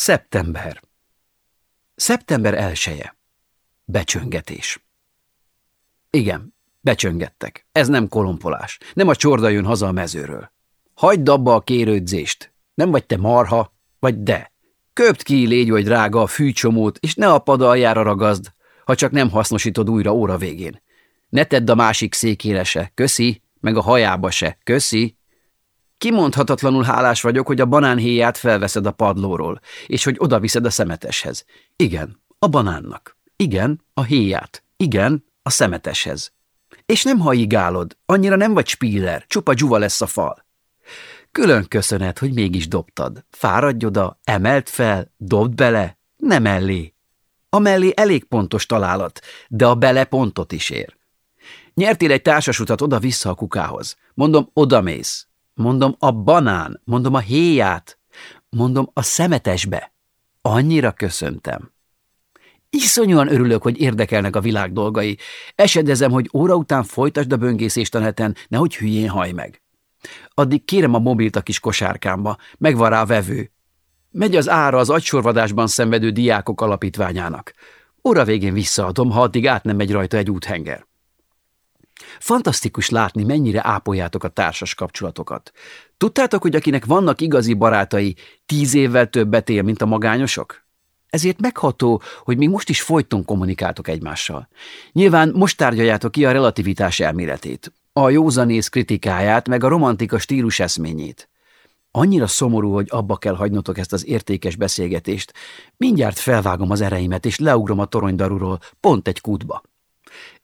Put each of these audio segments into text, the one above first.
Szeptember. Szeptember elsője. Becsöngetés. Igen, becsöngettek. Ez nem kolompolás. Nem a csorda jön haza a mezőről. Hagyd abba a kérődzést. Nem vagy te marha, vagy de. Köpt ki, légy vagy drága a fűcsomót, és ne a pad aljára ragazd, ha csak nem hasznosítod újra óra végén. Ne tedd a másik székére se, köszi, meg a hajába se, köszi. Kimondhatatlanul hálás vagyok, hogy a banánhéját felveszed a padlóról, és hogy oda viszed a szemeteshez. Igen, a banánnak. Igen, a héját. Igen, a szemeteshez. És nem haigálod, annyira nem vagy spiller, csupa dzsuva lesz a fal. Külön köszönet, hogy mégis dobtad. Fáradj oda, emelt fel, dobd bele, nem mellé. A mellé elég pontos találat, de a bele pontot is ér. Nyertél egy társasutat oda-vissza a kukához. Mondom, odamész. Mondom, a banán. Mondom, a héját. Mondom, a szemetesbe. Annyira köszöntem. Iszonyúan örülök, hogy érdekelnek a világ dolgai. Esedezem, hogy óra után folytasd a böngészést a neten, nehogy hülyén haj meg. Addig kérem a mobilt a kis kosárkámba, megvan rá vevő. Megy az ára az agysorvadásban szenvedő diákok alapítványának. Óra végén visszaadom, ha addig át nem megy rajta egy úthenger. Fantasztikus látni, mennyire ápoljátok a társas kapcsolatokat. Tudtátok, hogy akinek vannak igazi barátai, tíz évvel többet él, mint a magányosok? Ezért megható, hogy még most is folyton kommunikáltok egymással. Nyilván most tárgyaljátok ki a relativitás elméletét, a józanész kritikáját, meg a romantika stílus eszményét. Annyira szomorú, hogy abba kell hagynotok ezt az értékes beszélgetést. Mindjárt felvágom az ereimet, és leugrom a toronydarúról, pont egy kútba.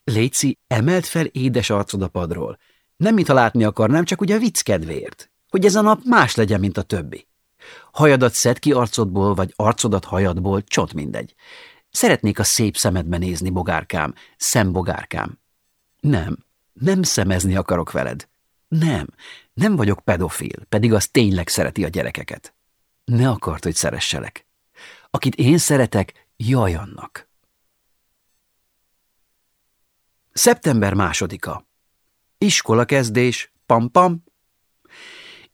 Léci, emelt fel édes arcod a padról. Nem mintha látni akarnám, csak ugye a vicc kedvéért. Hogy ez a nap más legyen, mint a többi. Hajadat szed ki arcodból, vagy arcodat hajadból, csont mindegy. Szeretnék a szép szemedbe nézni, bogárkám, szembogárkám. Nem, nem szemezni akarok veled. Nem, nem vagyok pedofil, pedig az tényleg szereti a gyerekeket. Ne akart, hogy szeresselek. Akit én szeretek, jaj annak. Szeptember másodika. Iskola kezdés, pam-pam,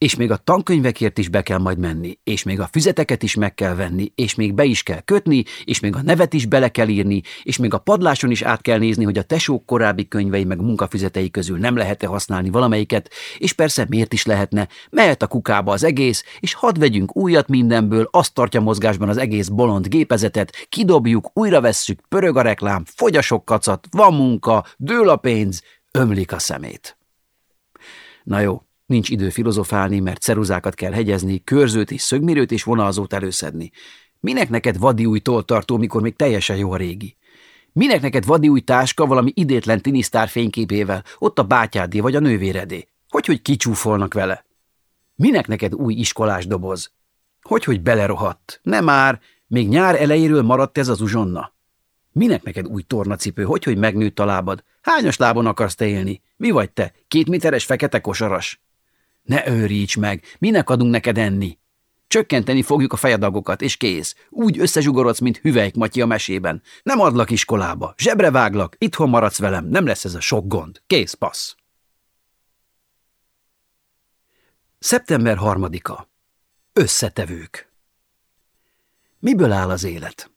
és még a tankönyvekért is be kell majd menni, és még a füzeteket is meg kell venni, és még be is kell kötni, és még a nevet is bele kell írni, és még a padláson is át kell nézni, hogy a tesók korábbi könyvei meg munkafüzetei közül nem lehet-e használni valamelyiket, és persze miért is lehetne, mehet a kukába az egész, és hadd vegyünk újat mindenből, azt tartja mozgásban az egész bolond gépezetet, kidobjuk, újra vesszük, pörög a reklám, fogy a sok kacat, van munka, dől a pénz, ömlik a szemét. Na jó, Nincs idő filozofálni, mert ceruzákat kell hegyezni, körzőt és szögmérőt és vonalzót előszedni. Minek neked vadi új toltartó, mikor még teljesen jó a régi? Minek neked vadi új táska valami idétlen tinisztár fényképével, ott a bátyádé vagy a nővéredé? Hogy, hogy kicsúfolnak vele? Minek neked új iskolás doboz? Hogy, hogy belerohadt? Nem már, még nyár elejéről maradt ez az uzsonna. Minek neked új tornacipő? Hogy, hogy megnőtt a lábad? Hányos lábon akarsz te élni? Mi vagy te? Két méteres fekete kosaras? Ne őríts meg, minek adunk neked enni? Csökkenteni fogjuk a fejadagokat, és kész. Úgy összezsugorodsz, mint hüvelyk Matyi a mesében. Nem adlak iskolába, zsebre váglak, itthon maradsz velem, nem lesz ez a sok gond. Kész, passz. Szeptember harmadika. Összetevők. Miből áll az élet?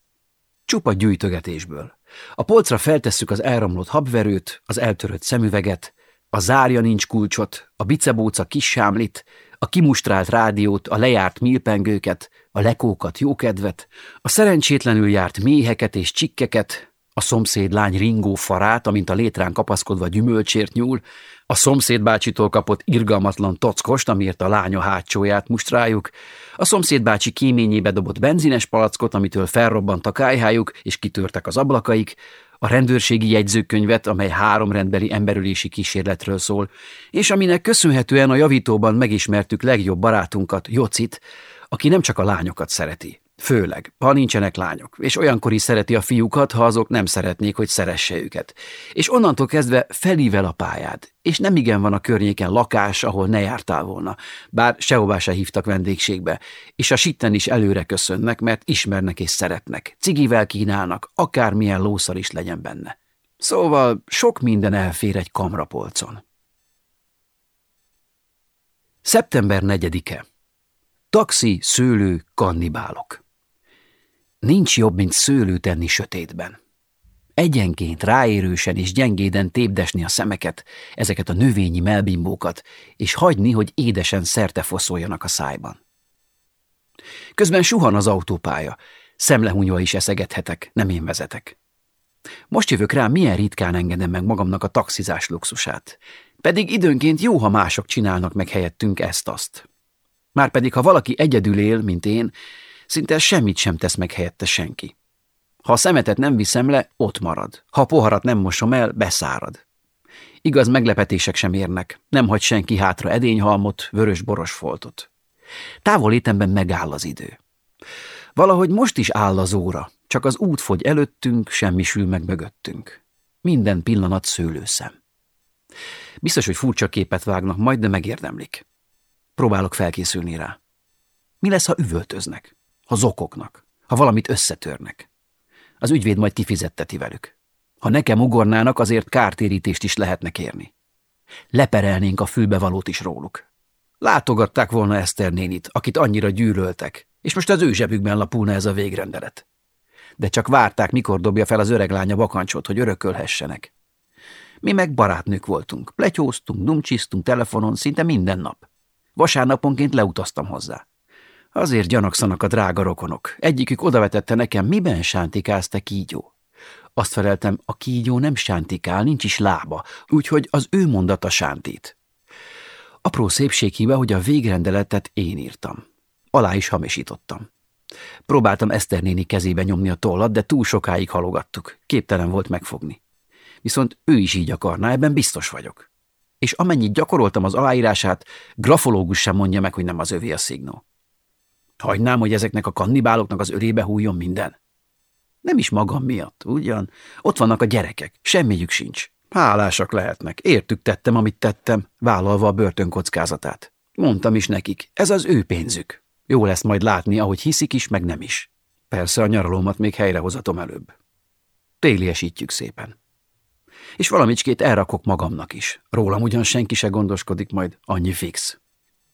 Csupa gyűjtögetésből. A polcra feltesszük az elromlott habverőt, az eltörött szemüveget, a zárja nincs kulcsot, a bicebóca kis sámlit, a kimustrált rádiót, a lejárt milpengőket, a lekókat, jókedvet, a szerencsétlenül járt méheket és csikkeket, a szomszéd lány ringó farát, amint a létrán kapaszkodva gyümölcsért nyúl, a szomszéd bácsitól kapott irgalmatlan tockost, amiért a lánya hátsóját mustráljuk, a szomszéd bácsi kéményébe dobott benzines palackot, amitől felrobbant a kájhájuk és kitörtek az ablakaik, a rendőrségi jegyzőkönyvet, amely három rendbeli emberülési kísérletről szól, és aminek köszönhetően a javítóban megismertük legjobb barátunkat, Jocit, aki nem csak a lányokat szereti, főleg, ha nincsenek lányok, és olyankor is szereti a fiúkat, ha azok nem szeretnék, hogy szeresse őket. És onnantól kezdve felível a pályád, és nem igen van a környéken lakás, ahol ne jártál volna, bár sehová se hívtak vendégségbe, és a sitten is előre köszönnek, mert ismernek és szeretnek, cigivel kínálnak, akármilyen lószar is legyen benne. Szóval sok minden elfér egy kamrapolcon. Szeptember 4-e. Taxi, szőlő, kannibálok. Nincs jobb, mint szőlő tenni sötétben. Egyenként ráérősen és gyengéden tépdesni a szemeket, ezeket a növényi melbimbókat, és hagyni, hogy édesen szerte foszoljanak a szájban. Közben suhan az autópálya, szemlehunyva is eszegethetek, nem én vezetek. Most jövök rá, milyen ritkán engedem meg magamnak a taxizás luxusát. Pedig időnként jó, ha mások csinálnak meg helyettünk ezt-azt. Márpedig, ha valaki egyedül él, mint én, szinte semmit sem tesz meg helyette senki. Ha a szemetet nem viszem le, ott marad. Ha a poharat nem mosom el, beszárad. Igaz, meglepetések sem érnek. Nem hagy senki hátra edényhalmot, vörös-boros foltot. Távolétemben megáll az idő. Valahogy most is áll az óra, csak az út fogy előttünk, semmisül meg mögöttünk. Minden pillanat szőlőszem. Biztos, hogy furcsa képet vágnak majd, de megérdemlik. Próbálok felkészülni rá. Mi lesz, ha üvöltöznek? Ha zokognak? Ha valamit összetörnek? Az ügyvéd majd kifizetteti velük. Ha nekem ugornának, azért kártérítést is lehetne kérni. Leperelnénk a fülbevalót is róluk. Látogatták volna Eszter nénit, akit annyira gyűlöltek, és most az ő zsebükben lapulna ez a végrendelet. De csak várták, mikor dobja fel az öreg lánya bakancsot, hogy örökölhessenek. Mi meg barátnők voltunk, pletyóztunk, dumcsisztunk telefonon szinte minden nap. Vasárnaponként leutaztam hozzá. Azért gyanakszanak a drága rokonok. Egyikük odavetette nekem, miben sántikázte kígyó. Azt feleltem, a kígyó nem sántikál, nincs is lába, úgyhogy az ő mondata sántít. Apró szépséghibe, hogy a végrendeletet én írtam. Alá is hamisítottam. Próbáltam Eszter néni kezébe nyomni a tollat, de túl sokáig halogattuk. Képtelen volt megfogni. Viszont ő is így akarná, ebben biztos vagyok. És amennyit gyakoroltam az aláírását, grafológus sem mondja meg, hogy nem az övé a szignó. Hagynám, hogy ezeknek a kannibáloknak az örébe hújjon minden? Nem is magam miatt, ugyan? Ott vannak a gyerekek, semmiük sincs. Hálásak lehetnek, értük tettem, amit tettem, vállalva a börtön kockázatát. Mondtam is nekik, ez az ő pénzük. Jó lesz majd látni, ahogy hiszik is, meg nem is. Persze a nyaralómat még helyrehozatom előbb. Téliesítjük szépen. És valamicskét elrakok magamnak is. Rólam ugyan senki se gondoskodik majd, annyi fix.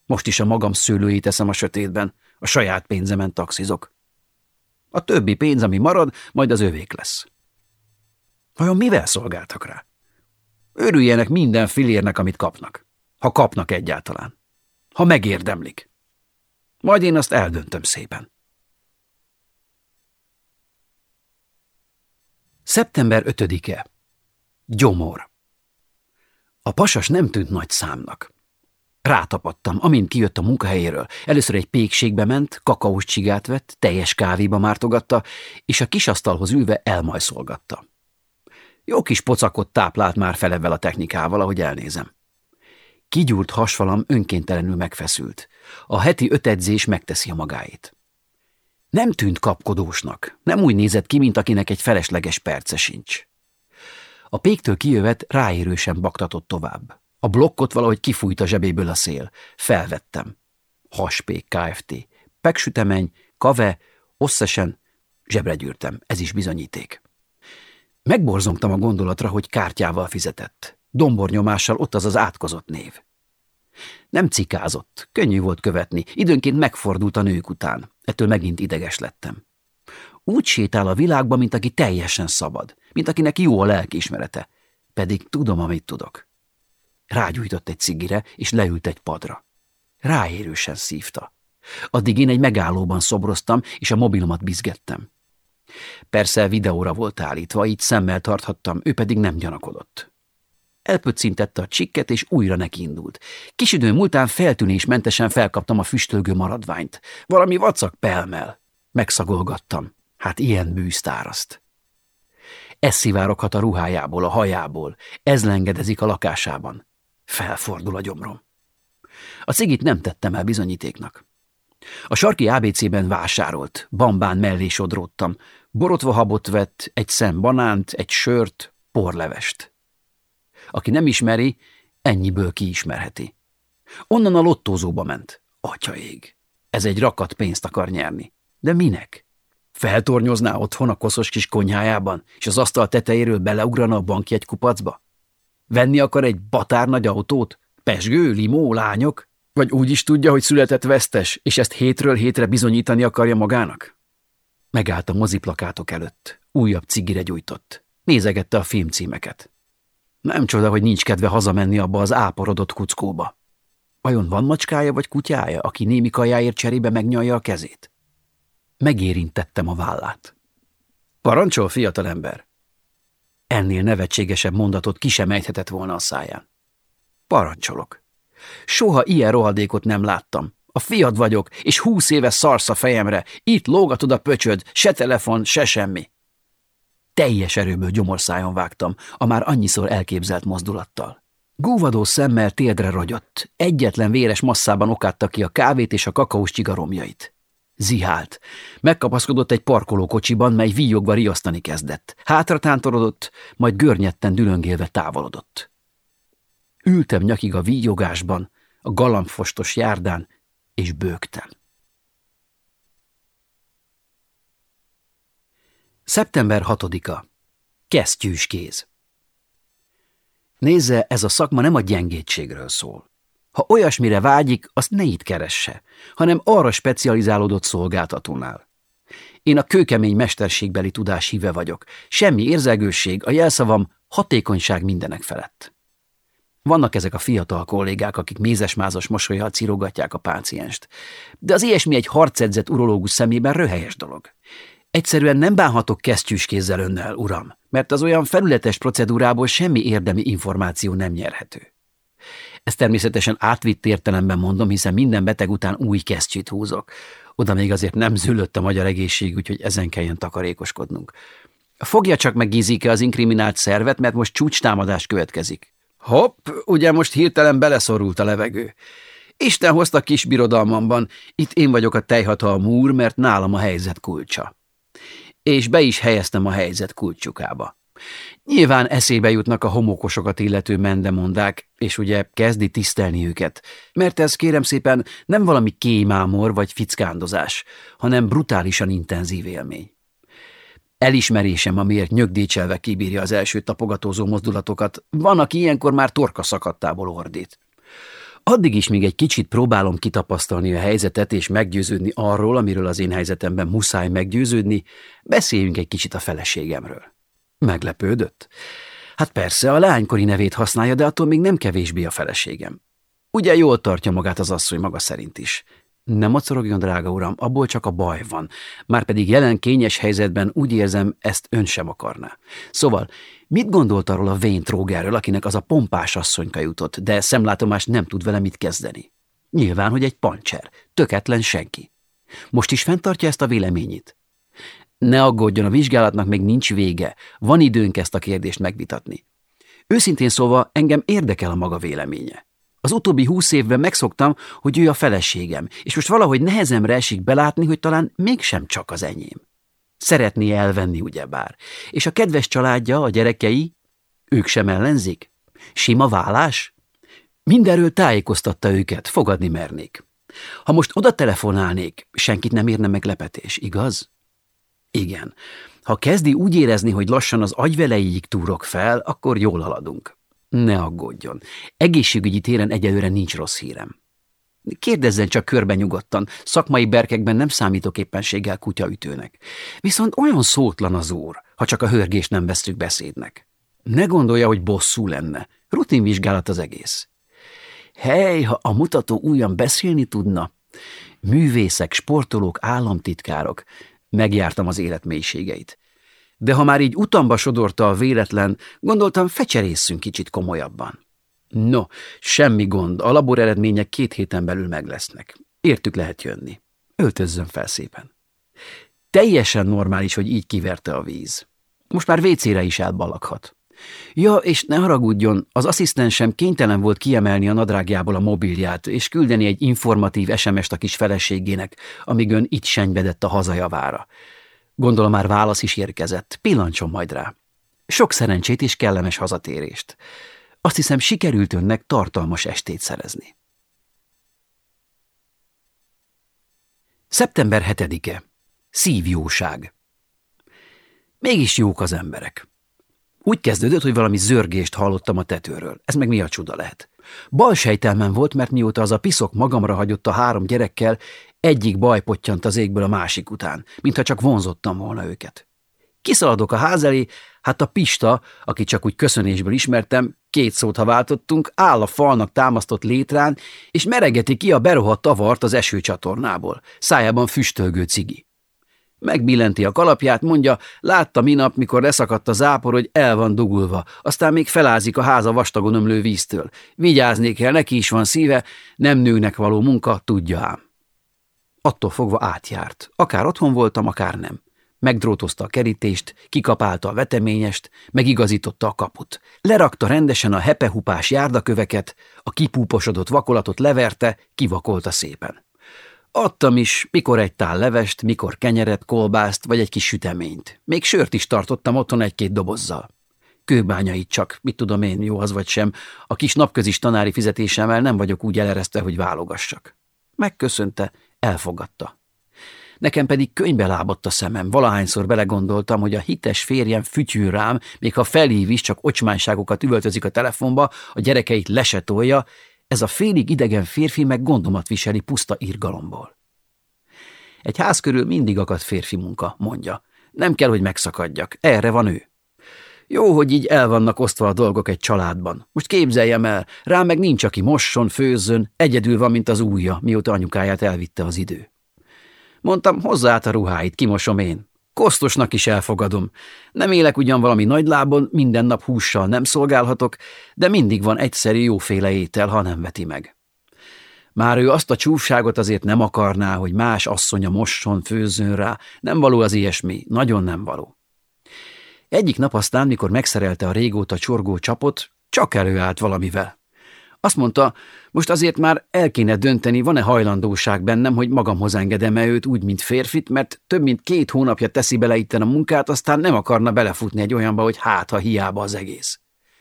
Most is a magam szőlőjét eszem a sötétben, a saját pénzemen taxizok. A többi pénz, ami marad, majd az övék lesz. Vajon mivel szolgáltak rá? Örüljenek minden filérnek, amit kapnak. Ha kapnak egyáltalán. Ha megérdemlik. Majd én azt eldöntöm szépen. Szeptember 5-e. Gyomor. A pasas nem tűnt nagy számnak. Rátapadtam, amint kijött a munkahelyéről. Először egy pékségbe ment, kakaós csigát vett, teljes kávéba mártogatta, és a kisasztalhoz ülve elmajszolgatta. Jó kis pocakot táplált már felevel a technikával, ahogy elnézem. Kigyúrt hasfalam önkéntelenül megfeszült. A heti öt edzés megteszi a magáit. Nem tűnt kapkodósnak, nem úgy nézett ki, mint akinek egy felesleges perce sincs. A péktől kijövet ráérősen baktatott tovább. A blokkot valahogy kifújt a zsebéből a szél. Felvettem. Haspék Kft. Peksütemeny, kave, összesen zsebre gyűrtem. Ez is bizonyíték. Megborzongtam a gondolatra, hogy kártyával fizetett. Dombornyomással ott az az átkozott név. Nem cikázott, könnyű volt követni, időnként megfordult a nők után. Ettől megint ideges lettem. Úgy sétál a világba, mint aki teljesen szabad, mint akinek jó a lelkiismerete. Pedig tudom, amit tudok. Rágyújtott egy cigire, és leült egy padra. Ráérősen szívta. Addig én egy megállóban szobroztam, és a mobilomat bizgettem. Persze videóra volt állítva, így szemmel tarthattam, ő pedig nem gyanakodott. Elpöccintette a csikket, és újra nekiindult. Kis idő múltán feltűnésmentesen felkaptam a füstölgő maradványt. Valami vacak pelmel. Megszagolgattam. Hát ilyen bűztáraszt. Ez szivároghat a ruhájából, a hajából. Ez lengedezik a lakásában. Felfordul a gyomrom. A cigit nem tettem el bizonyítéknak. A sarki ABC-ben vásárolt, bambán mellé sodródtam, borotva habot vett, egy szem banánt, egy sört, porlevest. Aki nem ismeri, ennyiből kiismerheti. Onnan a lottózóba ment. Atyaég, ez egy rakat pénzt akar nyerni. De minek? Feltornyozná otthon a koszos kis konyhájában, és az asztal tetejéről beleugrana a bankjegy kupacba? Venni akar egy batár nagy autót? Pesgő, limó, lányok? Vagy úgy is tudja, hogy született vesztes, és ezt hétről hétre bizonyítani akarja magának? Megállt a moziplakátok előtt, újabb cigire gyújtott. Nézegette a filmcímeket. Nem csoda, hogy nincs kedve hazamenni abba az áporodott kuckóba. Vajon van macskája vagy kutyája, aki némi kajáért cserébe megnyalja a kezét? Megérintettem a vállát. Parancsol, fiatalember! Ennél nevetségesebb mondatot ki sem ejthetett volna a száján. Parancsolok. Soha ilyen rohadékot nem láttam. A fiad vagyok, és húsz éve szarsz a fejemre. Itt lógatod a pöcsöd, se telefon, se semmi. Teljes erőből gyomorszájon vágtam, a már annyiszor elképzelt mozdulattal. Gúvadó szemmel térdre rogyott, egyetlen véres masszában okátta ki a kávét és a kakaós csigaromjait. Zihált. Megkapaszkodott egy parkolókocsiban, mely víjogva riasztani kezdett. Hátra tántorodott, majd görnyetten dülöngélve távolodott. Ültem nyakig a víjogásban, a galambfostos járdán, és bőgtem. Szeptember 6-a. Kesztyűs kéz. Nézze, ez a szakma nem a gyengétségről szól. Ha olyasmire vágyik, azt ne itt keresse, hanem arra specializálódott szolgáltatónál. Én a kőkemény mesterségbeli tudás híve vagyok. Semmi érzelgőség, a jelszavam hatékonyság mindenek felett. Vannak ezek a fiatal kollégák, akik mézesmázas mosolyjal cirogatják a pácienst. De az ilyesmi egy harcedzett urológus szemében röhelyes dolog. Egyszerűen nem bánhatok kesztyűs kézzel önnel, uram, mert az olyan felületes procedúrából semmi érdemi információ nem nyerhető. Ezt természetesen átvitt értelemben mondom, hiszen minden beteg után új kesztyűt húzok. Oda még azért nem zülött a magyar egészség, úgyhogy ezen kelljen takarékoskodnunk. Fogja csak meg Gizike az inkriminált szervet, mert most csúcstámadás következik. Hopp, ugye most hirtelen beleszorult a levegő. Isten hozta kis birodalmamban, itt én vagyok a tejhatalmú úr, mert nálam a helyzet kulcsa. És be is helyeztem a helyzet kulcsukába. Nyilván eszébe jutnak a homokosokat illető mendemondák, és ugye kezdi tisztelni őket, mert ez kérem szépen nem valami kémámor vagy fickándozás, hanem brutálisan intenzív élmény. Elismerésem, amiért nyögdécselve kibírja az első tapogatózó mozdulatokat, van, aki ilyenkor már torka szakadtából ordít. Addig is még egy kicsit próbálom kitapasztalni a helyzetet és meggyőződni arról, amiről az én helyzetemben muszáj meggyőződni, beszéljünk egy kicsit a feleségemről. Meglepődött? Hát persze, a leánykori nevét használja, de attól még nem kevésbé a feleségem. Ugye jól tartja magát az asszony maga szerint is. Nem mocorogjon, drága uram, abból csak a baj van. Márpedig jelen kényes helyzetben úgy érzem, ezt ön sem akarná. Szóval, mit gondolt arról a vén trógerről, akinek az a pompás asszonyka jutott, de szemlátomás nem tud vele mit kezdeni? Nyilván, hogy egy pancser, töketlen senki. Most is fenntartja ezt a véleményét? Ne aggódjon, a vizsgálatnak még nincs vége. Van időnk ezt a kérdést megvitatni. Őszintén szólva engem érdekel a maga véleménye. Az utóbbi húsz évben megszoktam, hogy ő a feleségem, és most valahogy nehezemre esik belátni, hogy talán mégsem csak az enyém. Szeretné elvenni, ugyebár. És a kedves családja, a gyerekei, ők sem ellenzik? Sima vállás? Mindenről tájékoztatta őket, fogadni mernék. Ha most oda telefonálnék, senkit nem érne meglepetés, igaz? Igen. Ha kezdi úgy érezni, hogy lassan az agyvelejéig túrok fel, akkor jól haladunk. Ne aggódjon. Egészségügyi téren egyelőre nincs rossz hírem. Kérdezzen csak körben nyugodtan, szakmai berkekben nem számítok éppenséggel kutyaütőnek. Viszont olyan szótlan az úr, ha csak a hörgést nem vesztük beszédnek. Ne gondolja, hogy bosszú lenne. Rutinvizsgálat az egész. Hely, ha a mutató újan beszélni tudna. Művészek, sportolók, államtitkárok. Megjártam az élet mélységeit de ha már így utamba sodorta a véletlen, gondoltam, fecserészünk kicsit komolyabban. No, semmi gond, a labor eredmények két héten belül meg lesznek. Értük lehet jönni. Öltözzön fel szépen. Teljesen normális, hogy így kiverte a víz. Most már vécére is elbalaghat. Ja, és ne haragudjon, az asszisztensem kénytelen volt kiemelni a nadrágjából a mobilját, és küldeni egy informatív SMS-t a kis feleségének, amíg ön itt senyvedett a hazajavára. Gondolom már válasz is érkezett. Pillancson majd rá. Sok szerencsét és kellemes hazatérést. Azt hiszem, sikerült önnek tartalmas estét szerezni. Szeptember 7-e. Szívjóság. Mégis jók az emberek. Úgy kezdődött, hogy valami zörgést hallottam a tetőről. Ez meg mi a csuda lehet? Bal sejtelmen volt, mert mióta az a piszok magamra hagyott a három gyerekkel, Egyik baj pottyant az égből a másik után, mintha csak vonzottam volna őket. Kiszaladok a ház elé, hát a Pista, aki csak úgy köszönésből ismertem, két szót ha váltottunk, áll a falnak támasztott létrán, és meregeti ki a berohadt tavart az esőcsatornából, szájában füstölgő cigi. Megbillenti a kalapját, mondja, látta minap, mikor leszakadt a zápor, hogy el van dugulva, aztán még felázik a háza vastagon ömlő víztől. Vigyázni kell, neki is van szíve, nem nőnek való munka, tudja ám. Attól fogva átjárt. Akár otthon voltam, akár nem. Megdrótozta a kerítést, kikapálta a veteményest, megigazította a kaput. Lerakta rendesen a hepehupás járdaköveket, a kipúposodott vakolatot leverte, kivakolta szépen. Adtam is, mikor egy tál levest, mikor kenyeret, kolbászt vagy egy kis süteményt. Még sört is tartottam otthon egy-két dobozzal. Kőbányait csak, mit tudom én, jó az vagy sem, a kis napközis tanári fizetésemmel nem vagyok úgy eleresztve, hogy válogassak. Megköszönte, elfogadta. Nekem pedig könybe lábadt a szemem, valahányszor belegondoltam, hogy a hites férjem fütyül rám, még ha felhív is, csak ocsmányságokat üvöltözik a telefonba, a gyerekeit lesetolja, ez a félig idegen férfi meg gondomat viseli puszta irgalomból. Egy ház körül mindig akad férfi munka, mondja. Nem kell, hogy megszakadjak, erre van ő. Jó, hogy így el vannak osztva a dolgok egy családban. Most képzeljem el, rá meg nincs, aki mosson, főzzön, egyedül van, mint az újja, mióta anyukáját elvitte az idő. Mondtam, hozzá át a ruháit, kimosom én. Kosztosnak is elfogadom. Nem élek ugyan valami nagy lábon, minden nap hússal nem szolgálhatok, de mindig van egyszerű jóféle étel, ha nem veti meg. Már ő azt a csúfságot azért nem akarná, hogy más asszonya mosson, főzzön rá. Nem való az ilyesmi, nagyon nem való. Egyik nap aztán, mikor megszerelte a régóta csorgó csapot, csak előállt valamivel. Azt mondta, most azért már el kéne dönteni, van-e hajlandóság bennem, hogy magamhoz engedem-e őt úgy, mint férfit, mert több mint két hónapja teszi bele itten a munkát, aztán nem akarna belefutni egy olyanba, hogy hát, ha hiába az egész.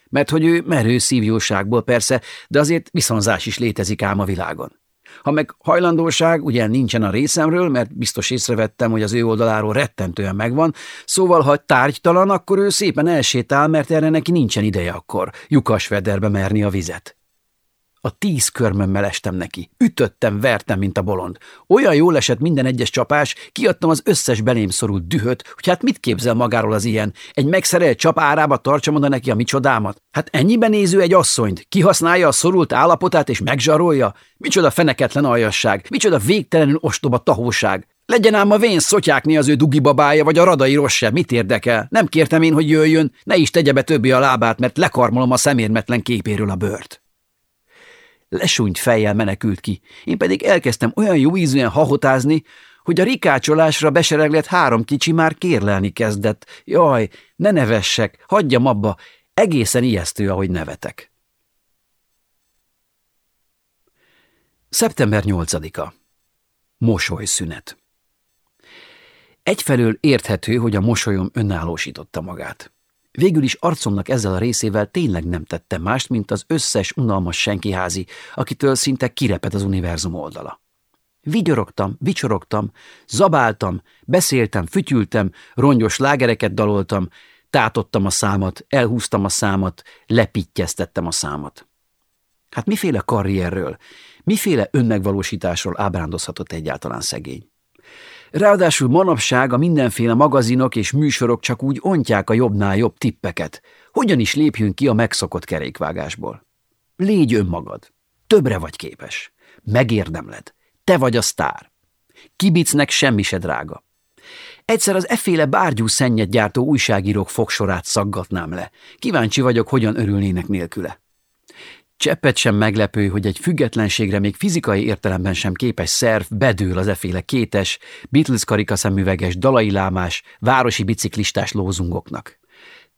Mert hogy ő merő szívjóságból persze, de azért viszonzás is létezik ám a világon. Ha meg hajlandóság ugye nincsen a részemről, mert biztos észrevettem, hogy az ő oldaláról rettentően megvan, szóval ha tárgytalan, akkor ő szépen elsétál, mert erre neki nincsen ideje akkor, lyukas vederbe merni a vizet. A tíz körmömmel estem neki. Ütöttem, vertem, mint a bolond. Olyan jól esett minden egyes csapás, kiadtam az összes belém szorult dühöt, hogy hát mit képzel magáról az ilyen? Egy megszerelt csap árába tartsa oda neki a micsodámat? Hát ennyiben néző egy asszonyt, kihasználja a szorult állapotát és megzsarolja? Micsoda feneketlen aljasság, micsoda végtelenül ostoba tahóság. Legyen ám a vén szotyákni az ő dugibabája, vagy a radai rossz mit érdekel? Nem kértem én, hogy jöjjön, ne is tegye be többi a lábát, mert lekarmolom a szemérmetlen képéről a bört. Lesúnyt fejjel menekült ki, én pedig elkezdtem olyan jó ízűen hahotázni, hogy a rikácsolásra besereglett három kicsi már kérlelni kezdett. Jaj, ne nevessek, hagyjam abba, egészen ijesztő, ahogy nevetek. Szeptember 8-a. Mosolyszünet. Egyfelől érthető, hogy a mosolyom önállósította magát. Végül is arcomnak ezzel a részével tényleg nem tettem mást, mint az összes unalmas senkiházi, akitől szinte kireped az univerzum oldala. Vigyorogtam, vicsorogtam, zabáltam, beszéltem, fütyültem, rongyos lágereket daloltam, tátottam a számat, elhúztam a számat, lepittyeztettem a számat. Hát miféle karrierről, miféle önmegvalósításról ábrándozhatott egyáltalán szegény? Ráadásul manapság a mindenféle magazinok és műsorok csak úgy ontják a jobbnál jobb tippeket. Hogyan is lépjünk ki a megszokott kerékvágásból? Légy önmagad. Többre vagy képes. Megérdemled. Te vagy a sztár. Kibicnek semmi se drága. Egyszer az efféle bárgyú szennyet gyártó újságírók fogsorát szaggatnám le. Kíváncsi vagyok, hogyan örülnének nélküle. Cseppet sem meglepő, hogy egy függetlenségre még fizikai értelemben sem képes szerv bedől az eféle kétes, Beatles karikaszemüveges, dalailámás, városi biciklistás lózungoknak.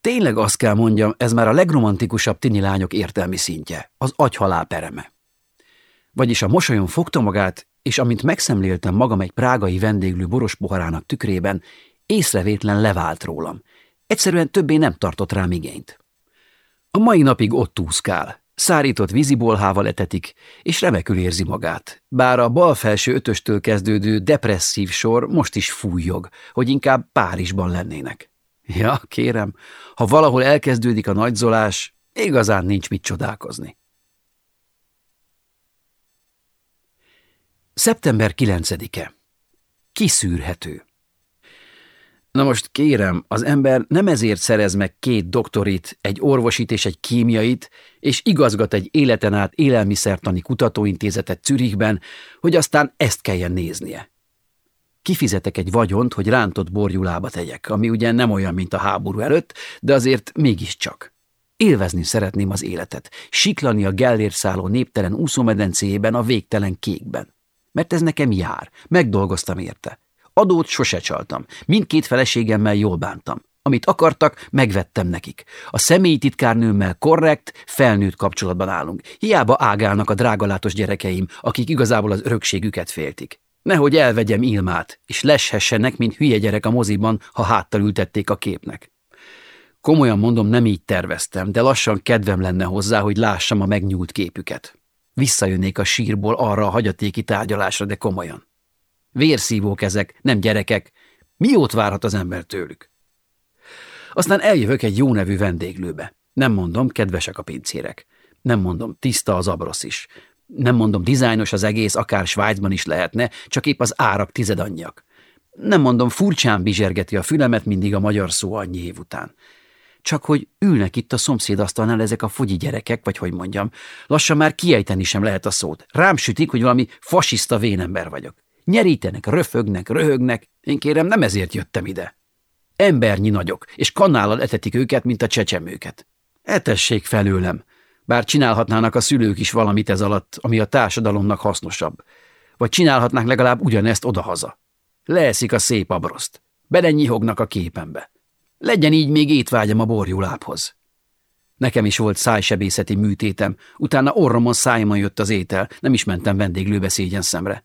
Tényleg azt kell mondjam, ez már a legromantikusabb tini lányok értelmi szintje, az agyhalál pereme. Vagyis a mosolyon fogta magát, és amint megszemléltem magam egy prágai vendéglő boros poharának tükrében, észrevétlen levált rólam. Egyszerűen többé nem tartott rám igényt. A mai napig ott úszkál, Szárított vízibolhával etetik, és remekül érzi magát. Bár a bal felső ötöstől kezdődő depresszív sor most is fújjog, hogy inkább Párizsban lennének. Ja, kérem, ha valahol elkezdődik a nagyzolás, igazán nincs mit csodálkozni. Szeptember 9-e. Kiszűrhető. Na most kérem, az ember nem ezért szerez meg két doktorit, egy orvosit és egy kémiait, és igazgat egy életen át élelmiszertani kutatóintézetet Zürichben, hogy aztán ezt kelljen néznie. Kifizetek egy vagyont, hogy rántott borjulába tegyek, ami ugye nem olyan, mint a háború előtt, de azért mégiscsak. Élvezni szeretném az életet, siklani a gellérszálló néptelen úszómedencéjében a végtelen kékben. Mert ez nekem jár, megdolgoztam érte. Adót sose csaltam, mindkét feleségemmel jól bántam. Amit akartak, megvettem nekik. A személyi titkárnőmmel korrekt, felnőtt kapcsolatban állunk. Hiába ágálnak a drágalátos gyerekeim, akik igazából az örökségüket féltik. Nehogy elvegyem Ilmát, és leshessenek, mint hülye gyerek a moziban, ha háttal ültették a képnek. Komolyan mondom, nem így terveztem, de lassan kedvem lenne hozzá, hogy lássam a megnyúlt képüket. Visszajönnék a sírból arra a hagyatéki tárgyalásra, de komolyan. Vérszívók ezek, nem gyerekek. Miót várhat az ember tőlük? Aztán eljövök egy jó nevű vendéglőbe. Nem mondom, kedvesek a pincérek. Nem mondom, tiszta az abrosz is. Nem mondom, dizájnos az egész, akár Svájcban is lehetne, csak épp az árak tizedannyiak. Nem mondom, furcsán bizsergeti a fülemet mindig a magyar szó annyi év után. Csak hogy ülnek itt a szomszédasztalnál ezek a fogyi gyerekek, vagy hogy mondjam, lassan már kiejteni sem lehet a szót. Rám sütik, hogy valami fasiszta vénember vagyok. Nyerítenek, röfögnek, röhögnek. Én kérem, nem ezért jöttem ide. Embernyi nagyok, és kanállal etetik őket, mint a csecsemőket. Etessék felőlem, bár csinálhatnának a szülők is valamit ez alatt, ami a társadalomnak hasznosabb. Vagy csinálhatnák legalább ugyanezt odahaza. Leeszik a szép abroszt. Belenyihognak a képembe. Legyen így még étvágyam a borjulábhoz. Nekem is volt szájsebészeti műtétem, utána orromon szájmon jött az étel, nem is mentem vendéglőbe szégyen szemre.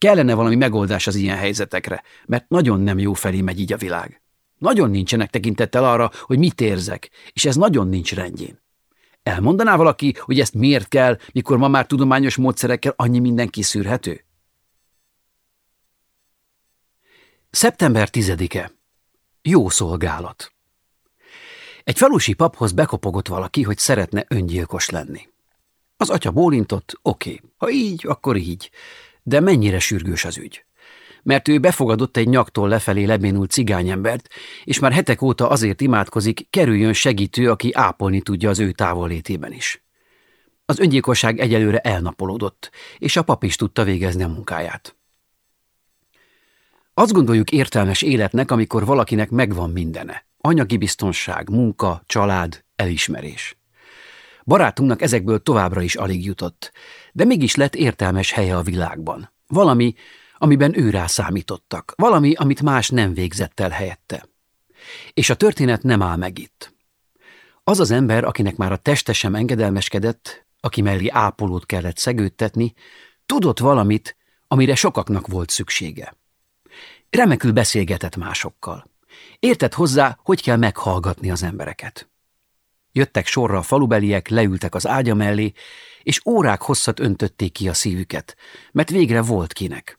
Kellene valami megoldás az ilyen helyzetekre, mert nagyon nem jó felé megy így a világ. Nagyon nincsenek tekintettel arra, hogy mit érzek, és ez nagyon nincs rendjén. Elmondaná valaki, hogy ezt miért kell, mikor ma már tudományos módszerekkel annyi minden kiszűrhető? Szeptember 10-e. Jó szolgálat. Egy falusi paphoz bekopogott valaki, hogy szeretne öngyilkos lenni. Az atya bólintott, oké, okay. ha így, akkor így. De mennyire sürgős az ügy? Mert ő befogadott egy nyaktól lefelé lebénult cigányembert, és már hetek óta azért imádkozik, kerüljön segítő, aki ápolni tudja az ő távollétében is. Az öngyilkosság egyelőre elnapolódott, és a pap is tudta végezni a munkáját. Azt gondoljuk értelmes életnek, amikor valakinek megvan mindene. Anyagi biztonság, munka, család, elismerés. Barátunknak ezekből továbbra is alig jutott, de mégis lett értelmes helye a világban. Valami, amiben ő rá számítottak, valami, amit más nem végzett el helyette. És a történet nem áll meg itt. Az az ember, akinek már a teste sem engedelmeskedett, aki mellé ápolót kellett szegődtetni, tudott valamit, amire sokaknak volt szüksége. Remekül beszélgetett másokkal. Értett hozzá, hogy kell meghallgatni az embereket. Jöttek sorra a falubeliek, leültek az ágya mellé, és órák hosszat öntötték ki a szívüket, mert végre volt kinek.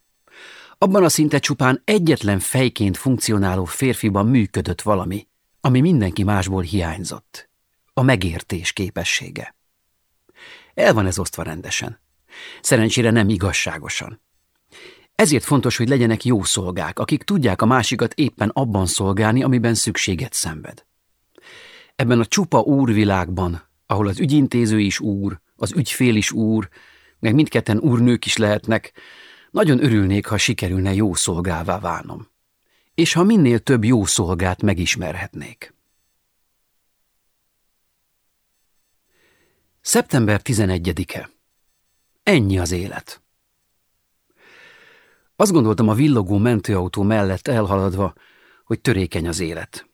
Abban a szinte csupán egyetlen fejként funkcionáló férfiban működött valami, ami mindenki másból hiányzott. A megértés képessége. El van ez osztva rendesen. Szerencsére nem igazságosan. Ezért fontos, hogy legyenek jó szolgák, akik tudják a másikat éppen abban szolgálni, amiben szükséget szenved. Ebben a csupa úrvilágban, ahol az ügyintéző is úr, az ügyfél is úr, meg mindketten úrnők is lehetnek, nagyon örülnék, ha sikerülne jó szolgává válnom. És ha minél több jó szolgát megismerhetnék. Szeptember 11-e. Ennyi az élet. Azt gondoltam a villogó mentőautó mellett elhaladva, hogy törékeny az élet.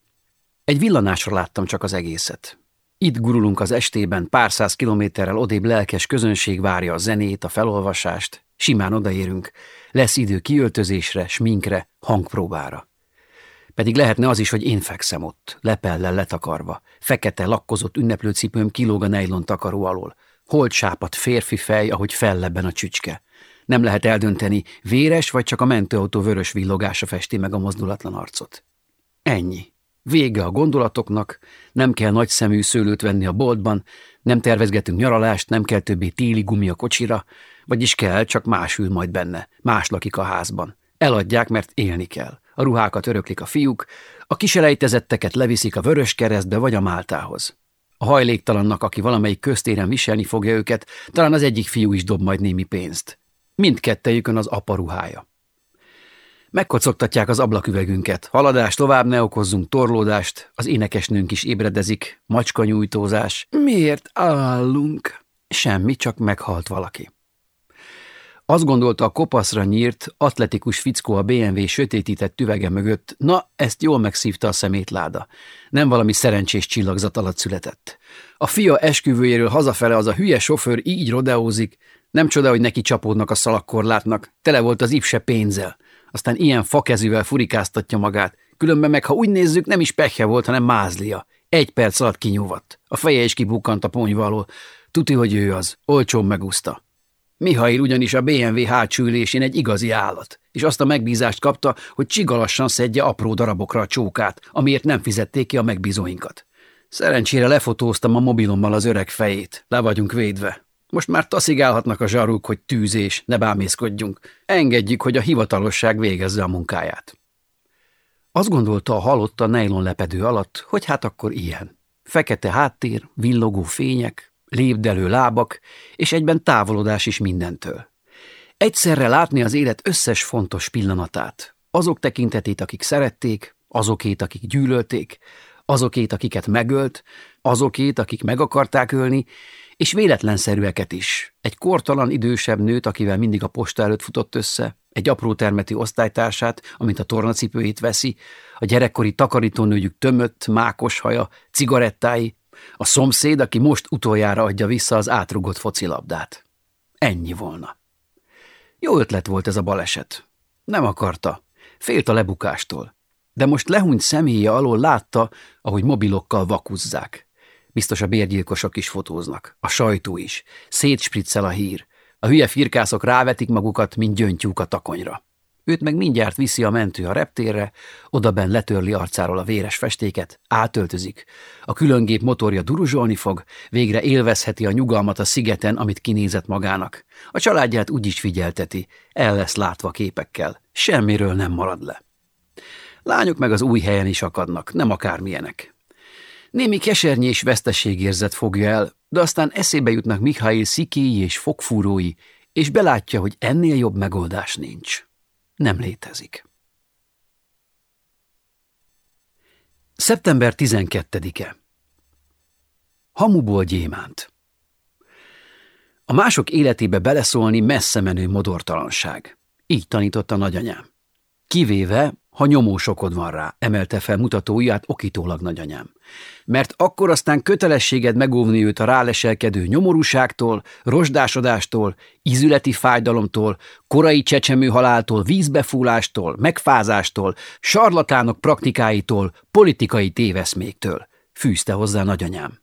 Egy villanásra láttam csak az egészet. Itt gurulunk az estében, pár száz kilométerrel odébb lelkes közönség várja a zenét, a felolvasást, simán odaérünk, lesz idő kiöltözésre, sminkre, hangpróbára. Pedig lehetne az is, hogy én fekszem ott, lepellel letakarva, fekete, lakkozott ünneplőcipőm kilóg a nejlon takaró alól, holt sápat férfi fej, ahogy fellebben a csücske. Nem lehet eldönteni, véres vagy csak a mentőautó vörös villogása festi meg a mozdulatlan arcot. Ennyi. Vége a gondolatoknak, nem kell nagy szőlőt venni a boltban, nem tervezgetünk nyaralást, nem kell többé téli gumi a kocsira, vagyis kell, csak más ül majd benne, más lakik a házban. Eladják, mert élni kell. A ruhákat öröklik a fiúk, a kiselejtezetteket leviszik a vörös keresztbe vagy a máltához. A hajléktalannak, aki valamelyik köztéren viselni fogja őket, talán az egyik fiú is dob majd némi pénzt. Mindkettejükön az apa ruhája. Megkocogtatják az ablaküvegünket. Haladás tovább ne okozzunk torlódást, az énekesnőnk is ébredezik, macska nyújtózás. Miért állunk? Semmi, csak meghalt valaki. Azt gondolta a kopaszra nyírt, atletikus fickó a BMW sötétített üvege mögött, na, ezt jól megszívta a szemétláda. Nem valami szerencsés csillagzat alatt született. A fia esküvőjéről hazafele az a hülye sofőr így rodeózik, nem csoda, hogy neki csapódnak a szalakkorlátnak, tele volt az ipse pénzzel. Aztán ilyen fakezűvel furikáztatja magát, különben meg, ha úgy nézzük, nem is pekhe volt, hanem mázlia. Egy perc alatt kinyúvatt. A feje is kibukkant a ponyva alól. Tuti, hogy ő az. Olcsón megúszta. Mihail ugyanis a BMW hátsó ülésén egy igazi állat, és azt a megbízást kapta, hogy csigalassan szedje apró darabokra a csókát, amiért nem fizették ki a megbízóinkat. Szerencsére lefotóztam a mobilommal az öreg fejét, le vagyunk védve. Most már taszigálhatnak a zsaruk, hogy tűzés, ne bámészkodjunk. Engedjük, hogy a hivatalosság végezze a munkáját. Azt gondolta a halott a nejlon lepedő alatt, hogy hát akkor ilyen. Fekete háttér, villogó fények, lépdelő lábak, és egyben távolodás is mindentől. Egyszerre látni az élet összes fontos pillanatát, azok tekintetét, akik szerették, azokét, akik gyűlölték, azokét, akiket megölt, azokét, akik meg akarták ölni, és véletlenszerűeket is. Egy kortalan idősebb nőt, akivel mindig a posta előtt futott össze, egy apró termeti osztálytársát, amint a tornacipőjét veszi, a gyerekkori takarítónőjük tömött, mákos haja, cigarettái, a szomszéd, aki most utoljára adja vissza az átrugott focilabdát. Ennyi volna. Jó ötlet volt ez a baleset. Nem akarta. Félt a lebukástól. De most lehúnyt személye alól látta, ahogy mobilokkal vakuzzák. Biztos a bérgyilkosok is fotóznak. A sajtó is. Szétspriccel a hír. A hülye firkászok rávetik magukat, mint gyöngytyúk a takonyra. Őt meg mindjárt viszi a mentő a reptérre, odaben letörli arcáról a véres festéket, átöltözik. A különgép motorja duruzsolni fog, végre élvezheti a nyugalmat a szigeten, amit kinézett magának. A családját úgy is figyelteti, el lesz látva képekkel, semmiről nem marad le. Lányok meg az új helyen is akadnak, nem akármilyenek. Némi kesernyi és veszteségérzet fogja el, de aztán eszébe jutnak Mihály szikéi és fogfúrói, és belátja, hogy ennél jobb megoldás nincs nem létezik. Szeptember 12-e Hamuból gyémánt A mások életébe beleszólni messze menő modortalanság. Így tanította nagyanyám. Kivéve, ha nyomósokod van rá, emelte fel mutatóját okítólag nagyanyám. Mert akkor aztán kötelességed megóvni őt a ráleselkedő nyomorúságtól, rozsdásodástól, ízületi fájdalomtól, korai csecsemő haláltól, vízbefúlástól, megfázástól, sarlatánok praktikáitól, politikai téveszméktől, fűzte hozzá nagyanyám.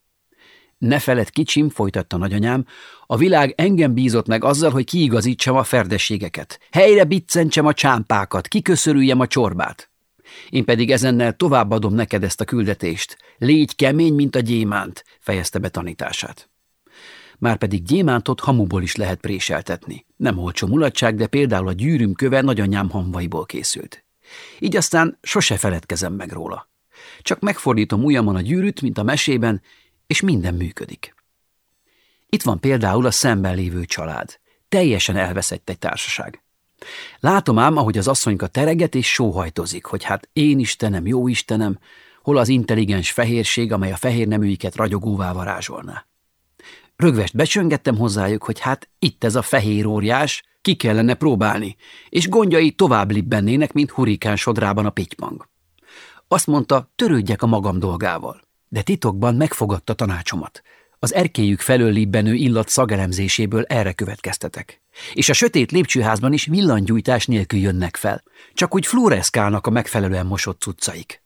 Ne feled kicsim, folytatta nagyanyám, a világ engem bízott meg azzal, hogy kiigazítsam a ferdességeket, helyre biccentsem a csámpákat, kiköszörüljem a csorbát. Én pedig ezennel továbbadom neked ezt a küldetést. Légy kemény, mint a gyémánt, fejezte be tanítását. Márpedig gyémántot hamuból is lehet préseltetni. Nem olcsó mulatság, de például a gyűrűm köve nagyanyám hamvaiból készült. Így aztán sose feledkezem meg róla. Csak megfordítom ujjamon a gyűrűt, mint a mesében, és minden működik. Itt van például a szemben lévő család. Teljesen elveszett egy társaság. Látom ám, ahogy az asszonyka tereget és sóhajtozik, hogy hát én Istenem, jó Istenem, hol az intelligens fehérség, amely a fehér neműiket ragyogóvá varázsolná. Rögvest becsöngettem hozzájuk, hogy hát itt ez a fehér óriás, ki kellene próbálni, és gondjai tovább libbennének, mint hurikán sodrában a pitymang. Azt mondta, törődjek a magam dolgával de titokban megfogadta tanácsomat. Az erkélyük felől libbenő illat szagelemzéséből erre következtetek. És a sötét lépcsőházban is villanygyújtás nélkül jönnek fel. Csak úgy fluoreszkálnak a megfelelően mosott cuccaik.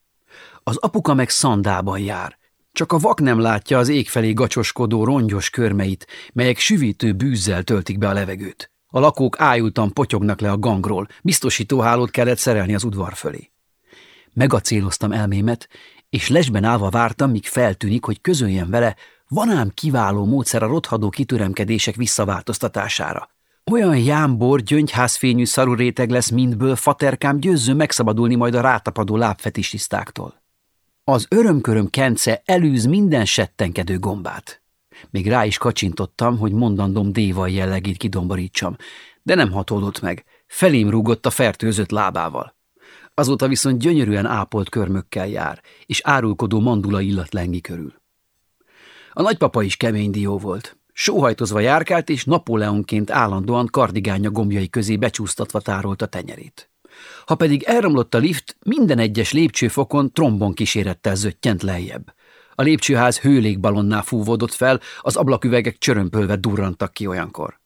Az apuka meg szandában jár. Csak a vak nem látja az ég felé gacsoskodó rongyos körmeit, melyek süvítő bűzzel töltik be a levegőt. A lakók ájultan potyognak le a gangról, biztosítóhálót kellett szerelni az udvar fölé. Megacéloztam elmémet, és lesben állva vártam, míg feltűnik, hogy közöljen vele, van ám kiváló módszer a rothadó kitüremkedések visszaváltoztatására. Olyan jámbor, gyöngyházfényű szaruréteg lesz mindből, faterkám győzző megszabadulni majd a rátapadó lábfetisisztáktól. Az örömköröm kence elűz minden settenkedő gombát. Még rá is kacsintottam, hogy mondandom dévaj jellegét kidomborítsam, de nem hatódott meg. Felém rúgott a fertőzött lábával. Azóta viszont gyönyörűen ápolt körmökkel jár, és árulkodó mandula illat lengi körül. A nagypapa is kemény dió volt. Sóhajtozva járkált, és Napóleonként állandóan kardigánja gombjai közé becsúsztatva tárolta tenyerét. Ha pedig elromlott a lift, minden egyes lépcsőfokon trombon kísérettel zöttyent lejjebb. A lépcsőház hőlékbalonná fúvódott fel, az ablaküvegek csörömpölve durrantak ki olyankor.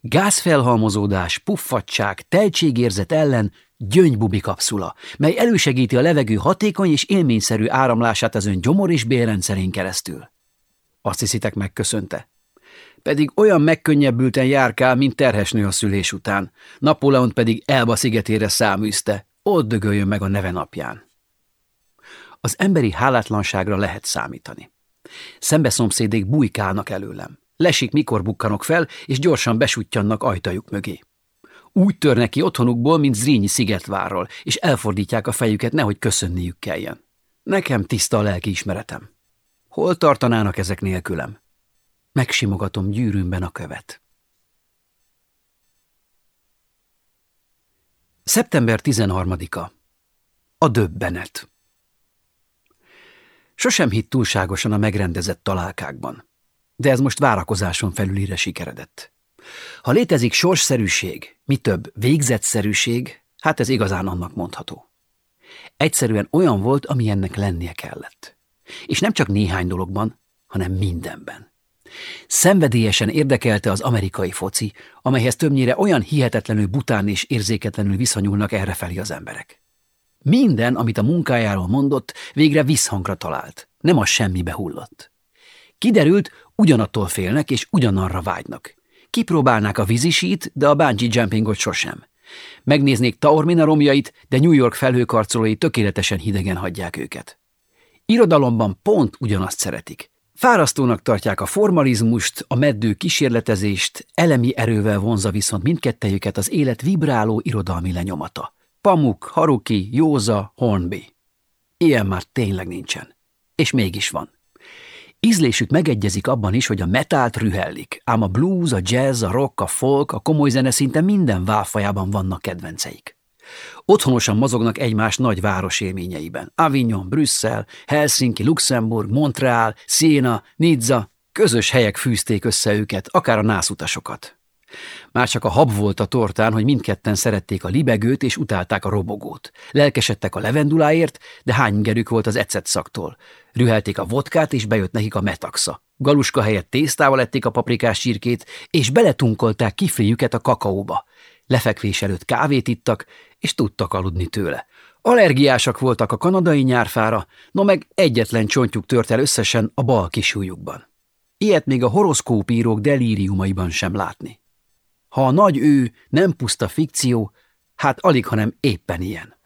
Gázfelhalmozódás, puffadság, teltségérzet ellen gyöngybubi kapszula, mely elősegíti a levegő hatékony és élményszerű áramlását az ön gyomor és bélrendszerén keresztül. Azt hiszitek megköszönte. Pedig olyan megkönnyebbülten járkál, mint terhesnő a szülés után. Napóleon pedig Elba szigetére száműzte, ott dögöljön meg a neve napján. Az emberi hálátlanságra lehet számítani. Szembeszomszédék bujkálnak előlem. Lesik, mikor bukkanok fel, és gyorsan besutjannak ajtajuk mögé. Úgy törnek ki otthonukból, mint Zrínyi szigetvárról, és elfordítják a fejüket, nehogy köszönniük kelljen. Nekem tiszta a lelki ismeretem. Hol tartanának ezek nélkülem? Megsimogatom gyűrűmben a követ. Szeptember 13-a. A döbbenet. Sosem hitt túlságosan a megrendezett találkákban, de ez most várakozáson felülire sikeredett. Ha létezik sorsszerűség, mi több végzetszerűség, hát ez igazán annak mondható. Egyszerűen olyan volt, ami ennek lennie kellett. És nem csak néhány dologban, hanem mindenben. Szenvedélyesen érdekelte az amerikai foci, amelyhez többnyire olyan hihetetlenül bután és érzéketlenül viszonyulnak errefelé az emberek. Minden, amit a munkájáról mondott, végre visszhangra talált, nem a semmibe hullott. Kiderült, ugyanattól félnek és ugyanarra vágynak. Kipróbálnák a vízisít, de a bungee jumpingot sosem. Megnéznék Taormina romjait, de New York felhőkarcolói tökéletesen hidegen hagyják őket. Irodalomban pont ugyanazt szeretik. Fárasztónak tartják a formalizmust, a meddő kísérletezést, elemi erővel vonza viszont mindkettejüket az élet vibráló irodalmi lenyomata. Pamuk, Haruki, Józa, Hornby. Ilyen már tényleg nincsen. És mégis van. Ízlésük megegyezik abban is, hogy a metált rühellik, ám a blues, a jazz, a rock, a folk, a komoly zene szinte minden válfajában vannak kedvenceik. Otthonosan mozognak egymás nagy város élményeiben. Avignon, Brüsszel, Helsinki, Luxemburg, Montreal, Siena, Nizza, közös helyek fűzték össze őket, akár a nászutasokat. Már csak a hab volt a tortán, hogy mindketten szerették a libegőt és utálták a robogót. Lelkesedtek a levenduláért, de hány gerük volt az ecet szaktól. Rühelték a vodkát, és bejött nekik a metaxa. Galuska helyett tésztával ették a paprikás sírkét, és beletunkolták kifléjüket a kakaóba. Lefekvés előtt kávét ittak, és tudtak aludni tőle. Allergiásak voltak a kanadai nyárfára, no meg egyetlen csontjuk tört el összesen a bal kisújukban. Ilyet még a horoszkópírók delíriumaiban sem látni. Ha a nagy ő nem puszta fikció, hát alig, hanem éppen ilyen.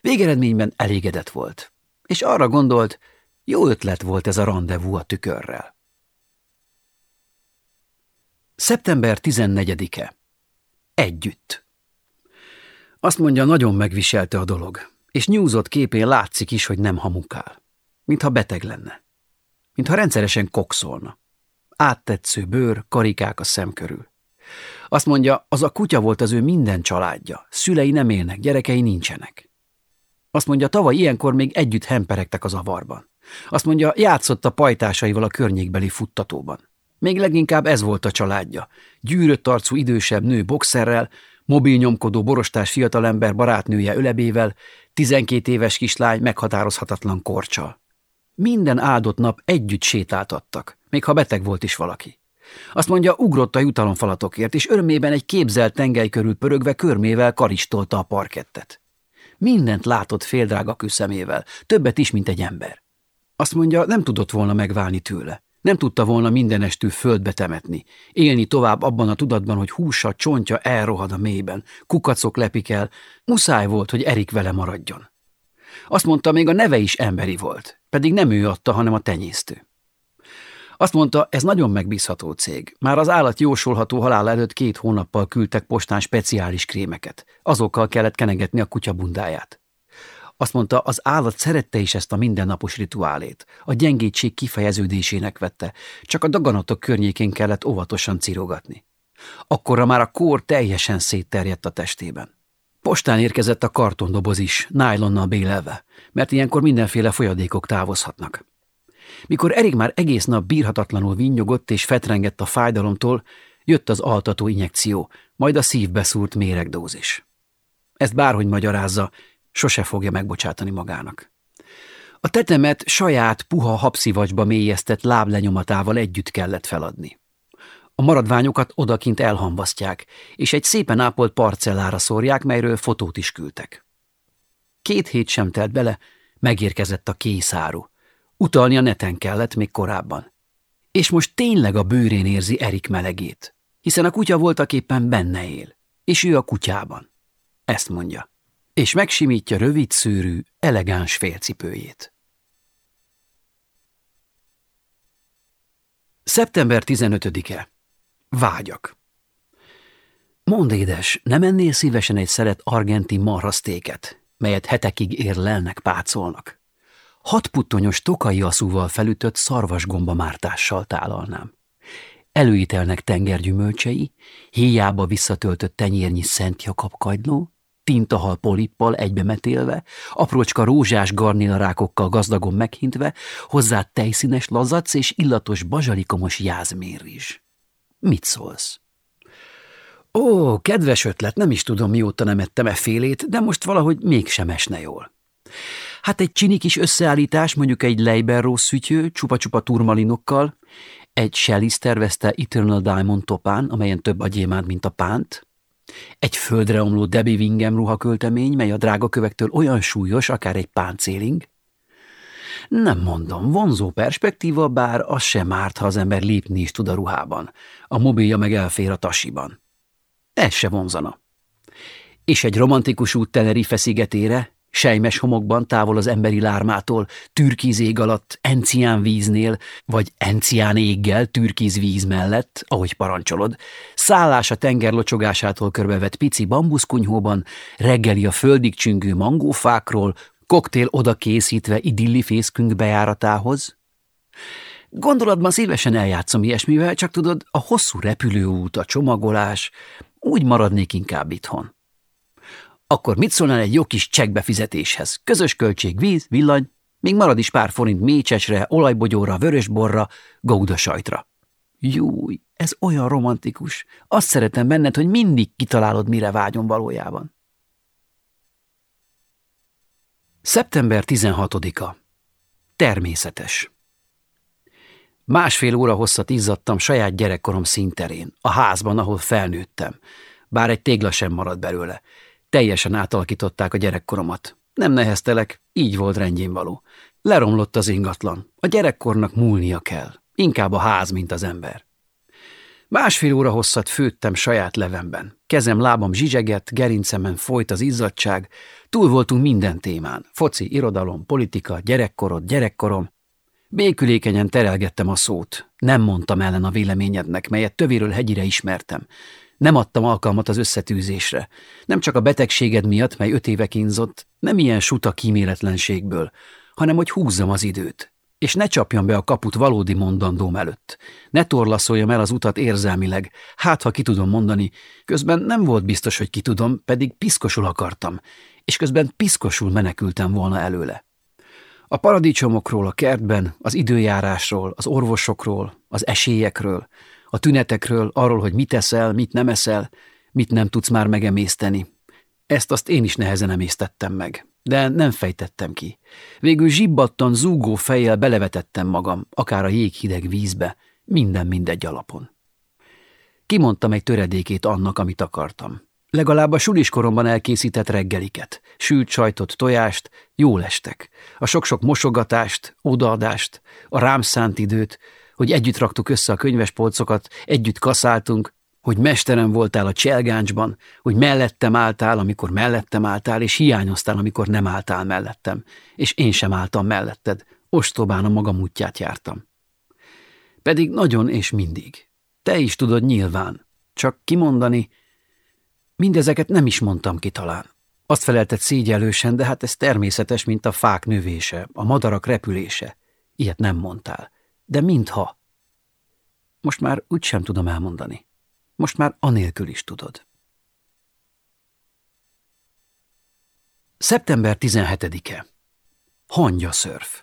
Végeredményben elégedett volt, és arra gondolt, jó ötlet volt ez a rendezvú a tükörrel. Szeptember 14-e. Együtt. Azt mondja, nagyon megviselte a dolog, és nyúzott képén látszik is, hogy nem hamukál. Mintha beteg lenne. Mintha rendszeresen kokszolna. Áttetsző bőr, karikák a szem körül. Azt mondja, az a kutya volt az ő minden családja. Szülei nem élnek, gyerekei nincsenek. Azt mondja, tavaly ilyenkor még együtt hemperegtek az avarban. Azt mondja, játszott a pajtásaival a környékbeli futtatóban. Még leginkább ez volt a családja. Gyűrött arcú idősebb nő boxerrel, mobil nyomkodó borostás fiatalember barátnője ölebével, tizenkét éves kislány meghatározhatatlan korcsal. Minden áldott nap együtt sétáltattak, még ha beteg volt is valaki. Azt mondja, ugrott a jutalomfalatokért, és örmében egy képzelt tengely körül pörögve körmével karistolta a parkettet. Mindent látott féldrága küszemével, többet is, mint egy ember. Azt mondja, nem tudott volna megválni tőle. Nem tudta volna mindenestül földbe temetni, élni tovább abban a tudatban, hogy húsa, csontja elrohad a mélyben, kukacok lepik el, muszáj volt, hogy Erik vele maradjon. Azt mondta, még a neve is emberi volt, pedig nem ő adta, hanem a tenyésztő. Azt mondta, ez nagyon megbízható cég. Már az állat jósolható halál előtt két hónappal küldtek postán speciális krémeket. Azokkal kellett kenegetni a kutya bundáját. Azt mondta, az állat szerette is ezt a mindennapos rituálét. A gyengétség kifejeződésének vette, csak a daganatok környékén kellett óvatosan cirogatni. Akkorra már a kór teljesen szétterjedt a testében. Postán érkezett a kartondoboz is, nájlonnal bélelve, mert ilyenkor mindenféle folyadékok távozhatnak. Mikor Erik már egész nap bírhatatlanul vinnyogott és fetrengett a fájdalomtól, jött az altató injekció, majd a szívbe szúrt méregdózis. Ezt bárhogy magyarázza, sose fogja megbocsátani magának. A tetemet saját puha habszivacsba mélyeztett láblenyomatával együtt kellett feladni. A maradványokat odakint elhamvasztják, és egy szépen ápolt parcellára szórják, melyről fotót is küldtek. Két hét sem telt bele, megérkezett a készáru. Utalni a neten kellett még korábban. És most tényleg a bőrén érzi Erik melegét, hiszen a kutya voltak éppen benne él, és ő a kutyában. Ezt mondja. És megsimítja rövid szőrű, elegáns félcipőjét. Szeptember 15-e. Vágyak. Mondd, édes, nem ennél szívesen egy szeret argentin marhasztéket, melyet hetekig érlelnek, pácolnak? Hat puttonyos tokai aszúval felütött szarvasgomba mártással tálalnám. Előítelnek tengergyümölcsei, héjába visszatöltött tenyérnyi Szent Jakab kagyló, tintahal polippal egybemetélve, aprócska rózsás garnélarákokkal gazdagon meghintve, hozzá tejszínes lazac és illatos bazsalikomos jázmérrizs. Mit szólsz? Ó, kedves ötlet, nem is tudom, mióta nem ettem e félét, de most valahogy mégsem esne jól. Hát egy csini kis összeállítás, mondjuk egy Leiber szütyő, csupa-csupa turmalinokkal, egy Shellis tervezte Eternal Diamond topán, amelyen több a gyémánt, mint a pánt, egy földre omló Debbie Wingem ruhaköltemény, mely a drága kövektől olyan súlyos, akár egy páncéling. Nem mondom, vonzó perspektíva, bár az sem árt, ha az ember lépni is tud a ruhában. A mobilja meg elfér a tasiban. Ez se vonzana. És egy romantikus út Tenerife szigetére, sejmes homokban távol az emberi lármától, türkiz ég alatt, encián víznél, vagy encián éggel, türkiz víz mellett, ahogy parancsolod, szállás a tenger locsogásától körbevett pici bambuszkunyhóban, reggeli a földig csüngő mangófákról, koktél oda készítve idilli fészkünk bejáratához? Gondolatban szívesen eljátszom ilyesmivel, csak tudod, a hosszú repülőút, a csomagolás, úgy maradnék inkább itthon. Akkor mit szólnál egy jó kis csekkbefizetéshez? Közös költség, víz, villany, még marad is pár forint mécsesre, olajbogyóra, vörösborra, gaudasajtra. Júj, ez olyan romantikus. Azt szeretem benned, hogy mindig kitalálod, mire vágyom valójában. Szeptember 16-a. Természetes. Másfél óra hosszat izzadtam saját gyerekkorom színterén, a házban, ahol felnőttem, bár egy tégla sem maradt belőle. Teljesen átalakították a gyerekkoromat. Nem neheztelek, így volt rendjén való. Leromlott az ingatlan. A gyerekkornak múlnia kell. Inkább a ház, mint az ember. Másfél óra hosszat főttem saját levemben. Kezem, lábam zsizseget, gerincemen folyt az izzadság. Túl voltunk minden témán. Foci, irodalom, politika, gyerekkorod, gyerekkorom. Békülékenyen terelgettem a szót. Nem mondtam ellen a véleményednek, melyet tövéről hegyire ismertem. Nem adtam alkalmat az összetűzésre. Nem csak a betegséged miatt, mely öt éve kínzott, nem ilyen suta kíméletlenségből, hanem hogy húzzam az időt, és ne csapjam be a kaput valódi mondandóm előtt. Ne torlaszoljam el az utat érzelmileg, hát ha ki tudom mondani, közben nem volt biztos, hogy ki tudom, pedig piszkosul akartam, és közben piszkosul menekültem volna előle. A paradicsomokról a kertben, az időjárásról, az orvosokról, az esélyekről, a tünetekről, arról, hogy mit eszel, mit nem eszel, mit nem tudsz már megemészteni. Ezt azt én is nehezen emésztettem meg, de nem fejtettem ki. Végül zsibbattan, zúgó fejjel belevetettem magam, akár a jéghideg vízbe, minden mindegy alapon. Kimondtam egy töredékét annak, amit akartam. Legalább a suliskoromban elkészített reggeliket, sült sajtot, tojást, jól estek. A sok-sok mosogatást, odaadást, a rám szánt időt, hogy együtt raktuk össze a könyvespolcokat, együtt kaszáltunk, hogy mesterem voltál a cselgáncsban, hogy mellettem álltál, amikor mellettem álltál, és hiányoztál, amikor nem álltál mellettem, és én sem álltam melletted, ostobán a magam útját jártam. Pedig nagyon és mindig. Te is tudod nyilván, csak kimondani, mindezeket nem is mondtam ki talán. Azt felelted szégyelősen, de hát ez természetes, mint a fák növése, a madarak repülése. Ilyet nem mondtál. De mintha. Most már úgy sem tudom elmondani. Most már anélkül is tudod. Szeptember 17-e. Hangya szörf.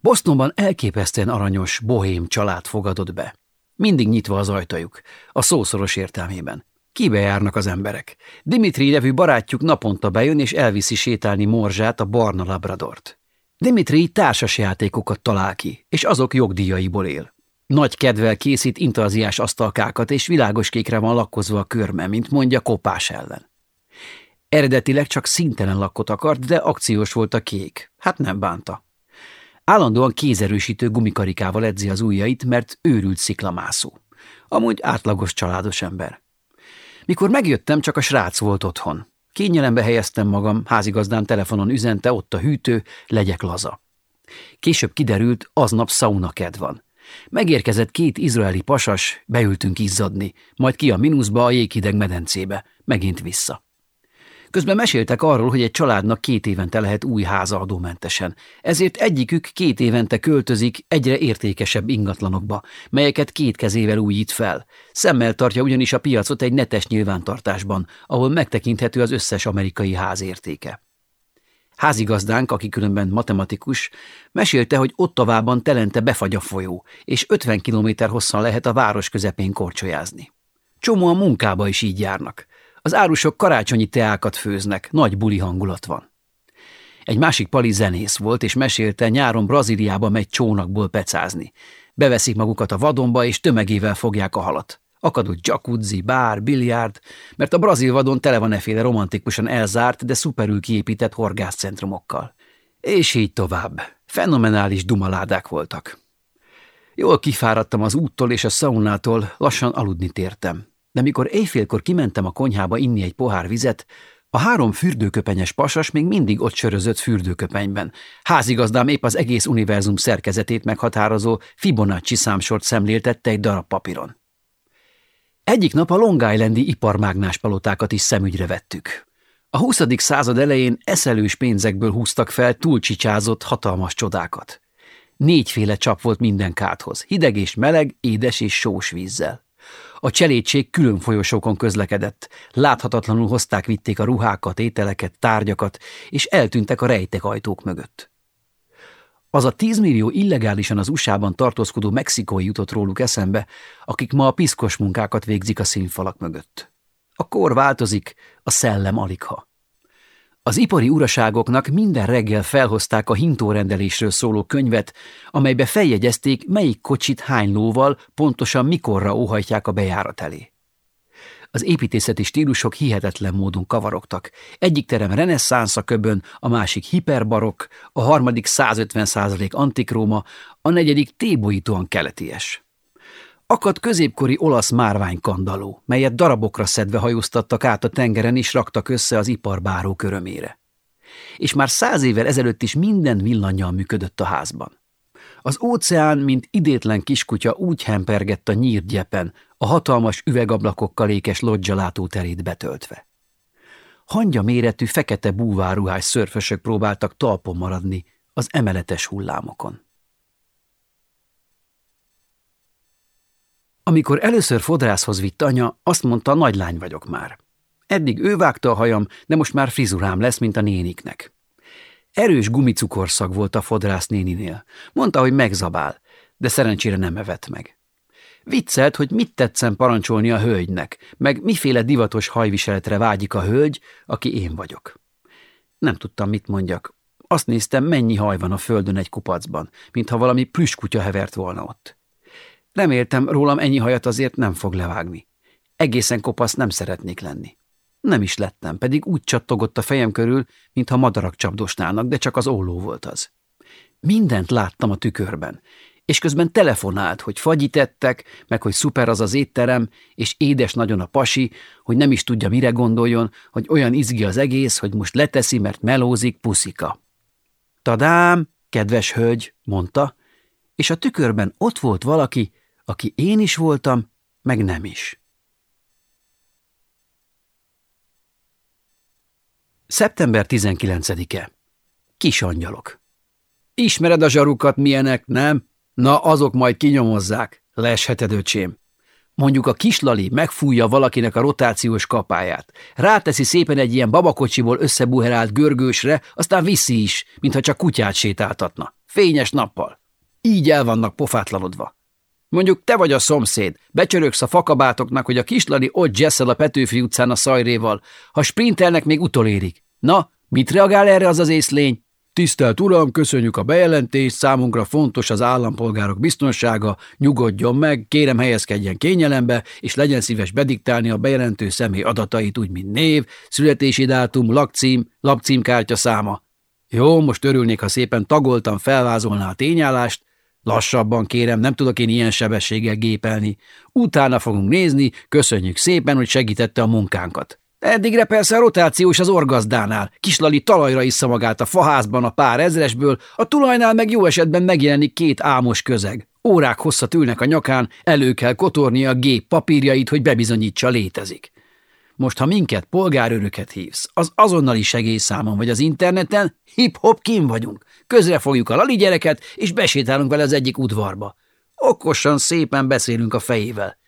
Bostonban elképesztően aranyos, bohém család fogadott be. Mindig nyitva az ajtajuk, a szószoros értelmében. Kibe járnak az emberek? Dimitri nevű barátjuk naponta bejön és elviszi sétálni morzsát a barna labradort. Dimitri társas játékokat talál ki, és azok jogdíjaiból él. Nagy kedvel készít intaziás asztalkákat, és világos kékre van lakkozva a körme, mint mondja kopás ellen. Eredetileg csak szintelen lakot akart, de akciós volt a kék. Hát nem bánta. Állandóan kézerősítő gumikarikával edzi az ujjait, mert őrült sziklamászó. Amúgy átlagos családos ember. Mikor megjöttem, csak a srác volt otthon. Kényelembe helyeztem magam, házigazdám telefonon üzente, ott a hűtő, legyek laza. Később kiderült, aznap sauna kedv van. Megérkezett két izraeli pasas, beültünk izzadni, majd ki a mínuszba a jéghideg medencébe, megint vissza. Közben meséltek arról, hogy egy családnak két évente lehet új háza adómentesen, ezért egyikük két évente költözik egyre értékesebb ingatlanokba, melyeket két kezével újít fel. Szemmel tartja ugyanis a piacot egy netes nyilvántartásban, ahol megtekinthető az összes amerikai ház értéke. Házigazdánk, aki különben matematikus, mesélte, hogy Ottavában telente befagy a folyó, és 50 kilométer hosszan lehet a város közepén korcsolyázni. Csomóan munkába is így járnak. Az árusok karácsonyi teákat főznek, nagy buli hangulat van. Egy másik pali zenész volt, és mesélte, nyáron Brazíliába megy csónakból pecázni. Beveszik magukat a vadonba, és tömegével fogják a halat. Akadott jacuzzi, bár, biliárd, mert a brazil vadon tele van eféle romantikusan elzárt, de szuperül kiépített horgászcentrumokkal. És így tovább. Fenomenális dumaládák voltak. Jól kifáradtam az úttól és a szaunától, lassan aludni tértem de mikor éjfélkor kimentem a konyhába inni egy pohár vizet, a három fürdőköpenyes pasas még mindig ott sörözött fürdőköpenyben. Házigazdám épp az egész univerzum szerkezetét meghatározó Fibonacci számsort szemléltette egy darab papíron. Egyik nap a Long Islandi iparmágnás palotákat is szemügyre vettük. A 20. század elején eszelős pénzekből húztak fel túlcsicsázott hatalmas csodákat. Négyféle csap volt minden káthoz, hideg és meleg, édes és sós vízzel. A cselédség külön folyosókon közlekedett. Láthatatlanul hozták, vitték a ruhákat, ételeket, tárgyakat, és eltűntek a rejtek ajtók mögött. Az a tízmillió illegálisan az USA-ban tartózkodó mexikói jutott róluk eszembe, akik ma a piszkos munkákat végzik a színfalak mögött. A kor változik, a szellem aligha. Az ipari uraságoknak minden reggel felhozták a hintórendelésről szóló könyvet, amelybe feljegyezték, melyik kocsit hány lóval, pontosan mikorra óhajtják a bejárat elé. Az építészeti stílusok hihetetlen módon kavarogtak. Egyik terem reneszánsz a köbön, a másik hiperbarok, a harmadik 150 antikróma, a negyedik tébolyítóan keleties. Akad középkori olasz márványkandaló, melyet darabokra szedve hajóztattak át a tengeren és raktak össze az iparbáró körömére. És már száz évvel ezelőtt is minden villannyal működött a házban. Az óceán, mint idétlen kiskutya úgy hempergett a nyírt a hatalmas üvegablakokkal ékes lodzsalátó terét betöltve. Hangya méretű fekete búváruhás szörfösök próbáltak talpon maradni az emeletes hullámokon. Amikor először fodrászhoz vitt anya, azt mondta, nagy lány vagyok már. Eddig ő vágta a hajam, de most már frizurám lesz, mint a néniknek. Erős gumicukorszag volt a fodrász néninél. Mondta, hogy megzabál, de szerencsére nem evett meg. Viccelt, hogy mit tetszem parancsolni a hölgynek, meg miféle divatos hajviseletre vágyik a hölgy, aki én vagyok. Nem tudtam, mit mondjak. Azt néztem, mennyi haj van a földön egy kupacban, mintha valami plüskutya hevert volna ott. Reméltem, rólam ennyi hajat azért nem fog levágni. Egészen kopasz nem szeretnék lenni. Nem is lettem, pedig úgy csattogott a fejem körül, mintha madarak csapdosnának, de csak az óló volt az. Mindent láttam a tükörben, és közben telefonált, hogy fagyítettek, meg hogy szuper az az étterem, és édes nagyon a pasi, hogy nem is tudja, mire gondoljon, hogy olyan izgi az egész, hogy most leteszi, mert melózik puszika. Tadám, kedves hölgy, mondta, és a tükörben ott volt valaki, aki én is voltam, meg nem is. Szeptember 19-e. Kis angyalok. Ismered a zsarukat milyenek, nem? Na, azok majd kinyomozzák, lesheted öcsém. Mondjuk a kislali megfújja valakinek a rotációs kapáját. Ráteszi szépen egy ilyen babakocsiból összebuherált görgősre, aztán viszi is, mintha csak kutyát sétáltatna. Fényes nappal. Így el vannak pofátlanodva. Mondjuk te vagy a szomszéd, becsöröksz a fakabátoknak, hogy a kislali ott jesszel a Petőfi utcán a szajréval. Ha sprintelnek, még utolérik. Na, mit reagál erre az az észlény? Tisztelt Uram, köszönjük a bejelentést, számunkra fontos az állampolgárok biztonsága, nyugodjon meg, kérem helyezkedjen kényelembe, és legyen szíves bediktálni a bejelentő személy adatait úgy, mint név, születési dátum, lakcím, lapcímkártya száma. Jó, most örülnék, ha szépen tagoltan felvázolná a tényállást, Lassabban kérem, nem tudok én ilyen sebességgel gépelni. Utána fogunk nézni, köszönjük szépen, hogy segítette a munkánkat. Eddigre persze a rotációs az orgazdánál. Kislali talajra issza magát a faházban a pár ezresből, a tulajnál meg jó esetben megjelenik két álmos közeg. Órák hosszat ülnek a nyakán, elő kell kotornia a gép papírjait, hogy bebizonyítsa létezik. Most, ha minket polgárőröket hívsz, az azonnali segélyszámon vagy az interneten, hip-hop kim vagyunk. Közre fogjuk a lali gyereket, és besétálunk vele az egyik udvarba. Okosan szépen beszélünk a fejével.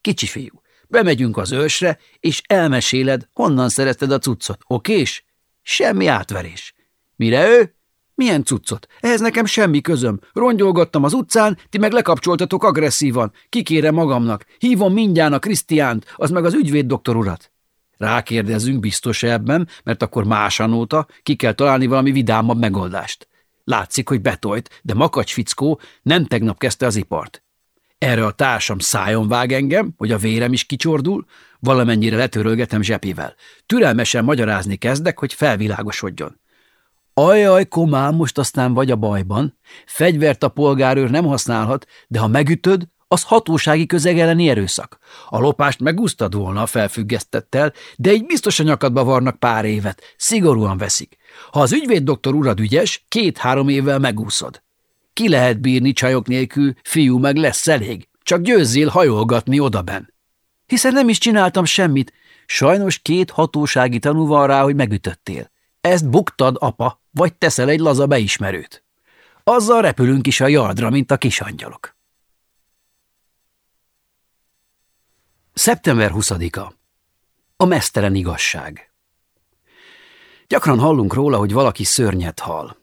Kicsi fiú, bemegyünk az ősre, és elmeséled, honnan szerezted a cuccot, okés? Semmi átverés. Mire ő? Milyen cuccot? Ehhez nekem semmi közöm. Rongyolgattam az utcán, ti meg lekapcsoltatok agresszívan. Kikérem magamnak. Hívom mindjárt a Krisztiánt, az meg az ügyvéd doktor urat. Rákérdezünk biztos ebben, mert akkor másanóta ki kell találni valami vidámabb megoldást. Látszik, hogy betolt, de makacs fickó nem tegnap kezdte az ipart. Erre a társam szájon vág engem, hogy a vérem is kicsordul, valamennyire letörölgetem zsepivel. Türelmesen magyarázni kezdek, hogy felvilágosodjon. Ajaj, komám, most aztán vagy a bajban. Fegyvert a polgárőr nem használhat, de ha megütöd, az hatósági közeg elleni erőszak. A lopást megúsztad volna felfüggesztettel, de így biztos a nyakadba varnak pár évet, szigorúan veszik. Ha az ügyvéd doktor urad ügyes, két-három évvel megúszod. Ki lehet bírni csajok nélkül, fiú meg lesz elég, csak győzzél hajolgatni odaben. Hiszen nem is csináltam semmit, sajnos két hatósági tanú van rá, hogy megütöttél. Ezt buktad, apa, vagy teszel egy laza beismerőt. Azzal repülünk is a jardra, mint a kisangyalok. Szeptember 20-a. A mesztelen igazság. Gyakran hallunk róla, hogy valaki szörnyet hal.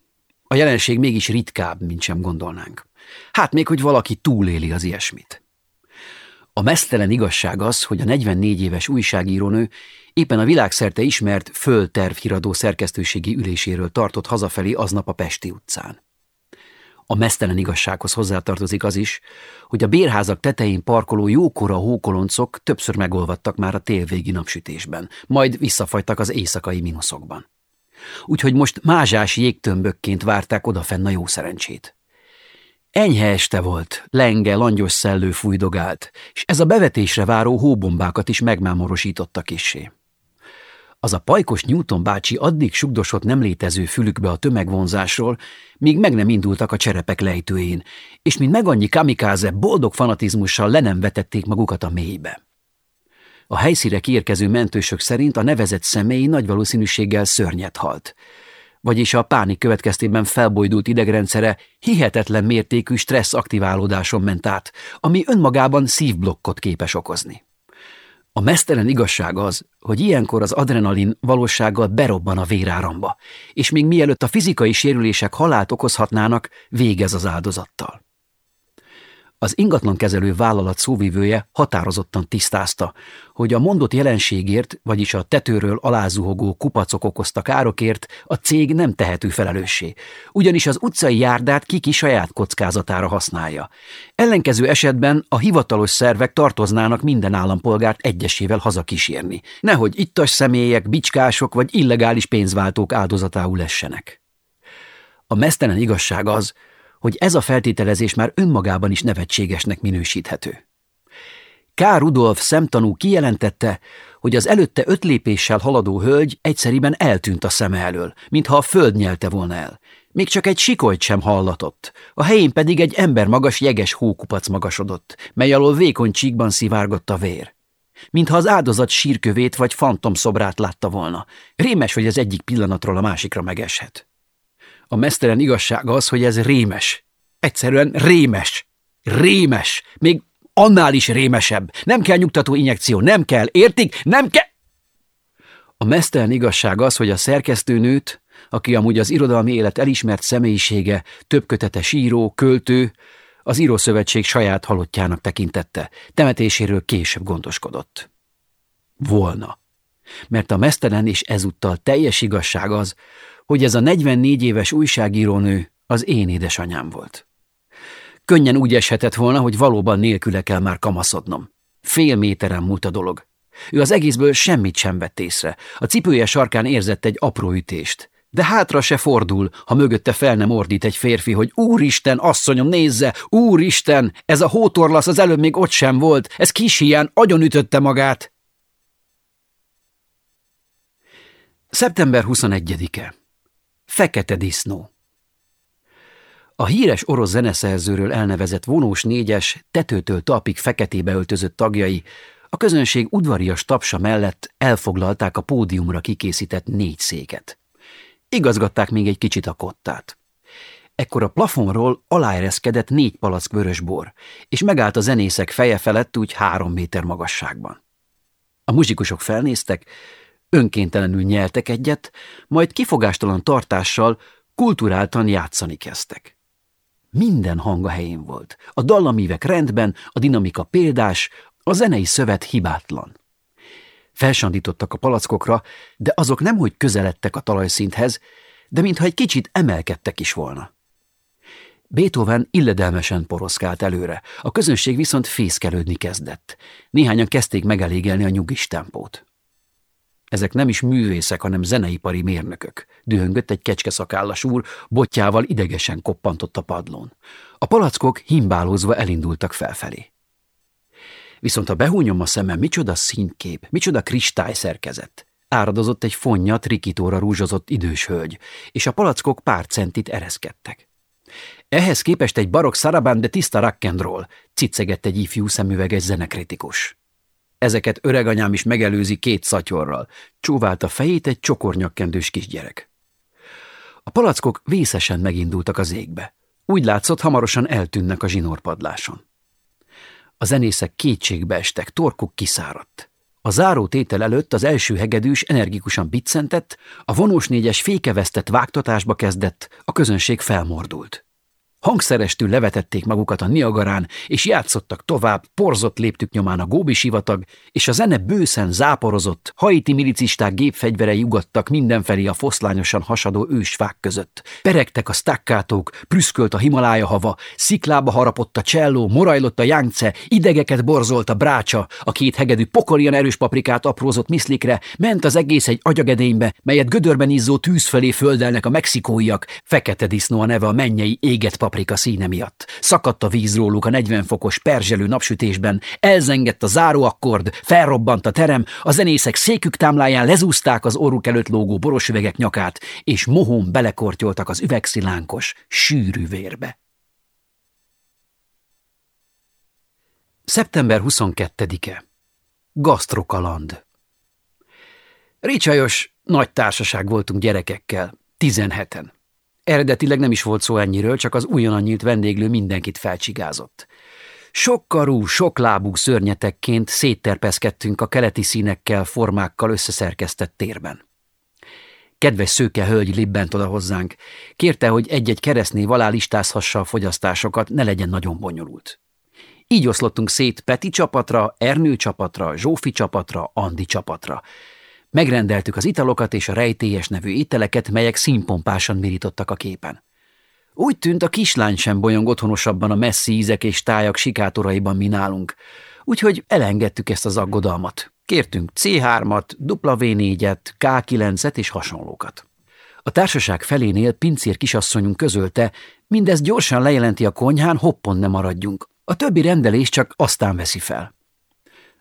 A jelenség mégis ritkább, mint sem gondolnánk. Hát még, hogy valaki túléli az ilyesmit. A mesztelen igazság az, hogy a 44 éves újságírónő éppen a világszerte ismert földtervhíradó szerkesztőségi üléséről tartott hazafelé aznap a Pesti utcán. A mesztelen igazsághoz hozzátartozik az is, hogy a bérházak tetején parkoló jókora hókoloncok többször megolvadtak már a télvégi napsütésben, majd visszafajtak az éjszakai mínuszokban. Úgyhogy most mázsás jégtömbökként várták odafenn a jó szerencsét. Enyhe este volt, lenge, langyos szellő fújdogált, és ez a bevetésre váró hóbombákat is megmámorosította kissé. Az a pajkos Newton bácsi addig sugdosott nem létező fülükbe a tömegvonzásról, míg meg nem indultak a cserepek lejtőjén, és mint meg annyi kamikáze boldog fanatizmussal le nem vetették magukat a mélybe. A helyszíre kiérkező mentősök szerint a nevezett személy nagy valószínűséggel szörnyet halt, vagyis a pánik következtében felbojdult idegrendszere hihetetlen mértékű stressz aktiválódáson ment át, ami önmagában szívblokkot képes okozni. A mesztelen igazság az, hogy ilyenkor az adrenalin valósággal berobban a véráramba, és még mielőtt a fizikai sérülések halált okozhatnának, végez az áldozattal. Az ingatlankezelő vállalat szóvivője határozottan tisztázta, hogy a mondott jelenségért, vagyis a tetőről alázuhogó kupacok okozta károkért a cég nem tehető felelőssé, ugyanis az utcai járdát kiki saját kockázatára használja. Ellenkező esetben a hivatalos szervek tartoznának minden állampolgárt egyesével hazakísérni, nehogy ittas személyek, bicskások vagy illegális pénzváltók áldozatául lessenek. A mesztelen igazság az, hogy ez a feltételezés már önmagában is nevetségesnek minősíthető. K. Rudolf szemtanú kijelentette, hogy az előtte öt lépéssel haladó hölgy egyszeriben eltűnt a szeme elől, mintha a föld nyelte volna el. Még csak egy sikolyt sem hallatott, a helyén pedig egy ember magas jeges hókupac magasodott, mely alól vékony csíkban szivárgott a vér. Mintha az áldozat sírkövét vagy fantomszobrát látta volna. Rémes, hogy az egyik pillanatról a másikra megeshet. A mesztelen igazság az, hogy ez rémes. Egyszerűen rémes. Rémes. Még annál is rémesebb. Nem kell nyugtató injekció, nem kell, értik? Nem kell! A mesztelen igazság az, hogy a szerkesztőnőt, aki amúgy az irodalmi élet elismert személyisége, többkötetes író, költő, az írószövetség saját halottjának tekintette, temetéséről később gondoskodott. Volna. Mert a mesztelen és ezúttal teljes igazság az, hogy ez a 44 éves újságírónő az én édesanyám volt. Könnyen úgy eshetett volna, hogy valóban nélküle kell már kamaszodnom. Fél méteren múlt a dolog. Ő az egészből semmit sem vett észre. A cipője sarkán érzett egy apró ütést. De hátra se fordul, ha mögötte fel nem ordít egy férfi, hogy Úristen, asszonyom, nézze, Úristen, ez a hótorlasz az előbb még ott sem volt, ez kis hián ütötte magát. Szeptember 21-e. Fekete disznó. A híres orosz zeneszerzőről elnevezett vonós négyes, tetőtől talpig feketébe öltözött tagjai a közönség udvarias tapsa mellett elfoglalták a pódiumra kikészített négy széket. Igazgatták még egy kicsit a kottát. Ekkor a plafonról aláereszkedett négy palack vörös bor, és megállt a zenészek feje felett úgy három méter magasságban. A muzsikusok felnéztek, önkéntelenül nyeltek egyet, majd kifogástalan tartással kulturáltan játszani kezdtek. Minden hang a helyén volt. A dallamívek rendben, a dinamika példás, a zenei szövet hibátlan. Felsandítottak a palackokra, de azok nem hogy közeledtek a talajszinthez, de mintha egy kicsit emelkedtek is volna. Beethoven illedelmesen poroszkált előre, a közönség viszont fészkelődni kezdett. Néhányan kezdték megelégelni a nyugis tempót. Ezek nem is művészek, hanem zeneipari mérnökök. Dühöngött egy kecskeszakállas úr, botjával idegesen koppantott a padlón. A palackok himbálózva elindultak felfelé. Viszont ha behúnyom a szemem, micsoda színkép, micsoda szerkezet. Áradozott egy fonnya, trikitóra rúzsozott idős hölgy, és a palackok pár centit ereszkedtek. Ehhez képest egy barok szarabán de tiszta rock'n'roll, cicegett egy ifjú szemüveges zenekritikus. Ezeket öreganyám is megelőzi két szatyorral. Csóvált a fejét egy csokornyakkendős kisgyerek. A palackok vészesen megindultak az égbe. Úgy látszott, hamarosan eltűnnek a zsinórpadláson. A zenészek kétségbe estek, torkuk kiszáradt. A záró tétel előtt az első hegedűs energikusan biccentett, a vonós négyes fékevesztett vágtatásba kezdett, a közönség felmordult. Hangszerestül levetették magukat a Niagarán, és játszottak tovább, porzott léptük nyomán a Góbi sivatag, és a zene bőszen záporozott, haiti milicisták gépfegyverei ugattak mindenfelé a foszlányosan hasadó ősfák között. Peregtek a stakkátók, prüszkölt a Himalája hava, sziklába harapott a cselló, morajlott a jángce, idegeket borzolt a brácsa, a két hegedű pokolian erős paprikát aprózott miszlikre, ment az egész egy agyagedénybe, melyet gödörben izzó tűz felé földelnek a mexikóiak, fekete disznó a neve a mennyei éget paprika színe miatt. Szakadt a víz róluk a 40 fokos perzselő napsütésben, elzengett a záróakkord, felrobbant a terem, a zenészek székük támláján lezúzták az orruk előtt lógó borosüvegek nyakát, és mohón belekortyoltak az üvegszilánkos, sűrű vérbe. Szeptember 22-e. Gasztrokaland. Ricsajos, nagy társaság voltunk gyerekekkel, tizenheten. Eredetileg nem is volt szó ennyiről, csak az újonnan nyílt vendéglő mindenkit felcsigázott. Sokkarú, soklábú szörnyetekként szétterpeszkedtünk a keleti színekkel, formákkal összeszerkesztett térben. Kedves szőke hölgy libbent oda hozzánk. Kérte, hogy egy-egy keresztnév alá listázhassa a fogyasztásokat, ne legyen nagyon bonyolult. Így oszlottunk szét Peti csapatra, Ernő csapatra, Zsófi csapatra, Andi csapatra. Megrendeltük az italokat és a rejtélyes nevű ételeket, melyek színpompásan mirítottak a képen. Úgy tűnt, a kislány sem bolyong otthonosabban a messzi ízek és tájak sikátoraiban, mi nálunk. Úgyhogy elengedtük ezt az aggodalmat. Kértünk C3-at, W4-et, K9-et és hasonlókat. A társaság felénél pincér kisasszonyunk közölte, mindez gyorsan lejelenti a konyhán, hoppon ne maradjunk. A többi rendelés csak aztán veszi fel.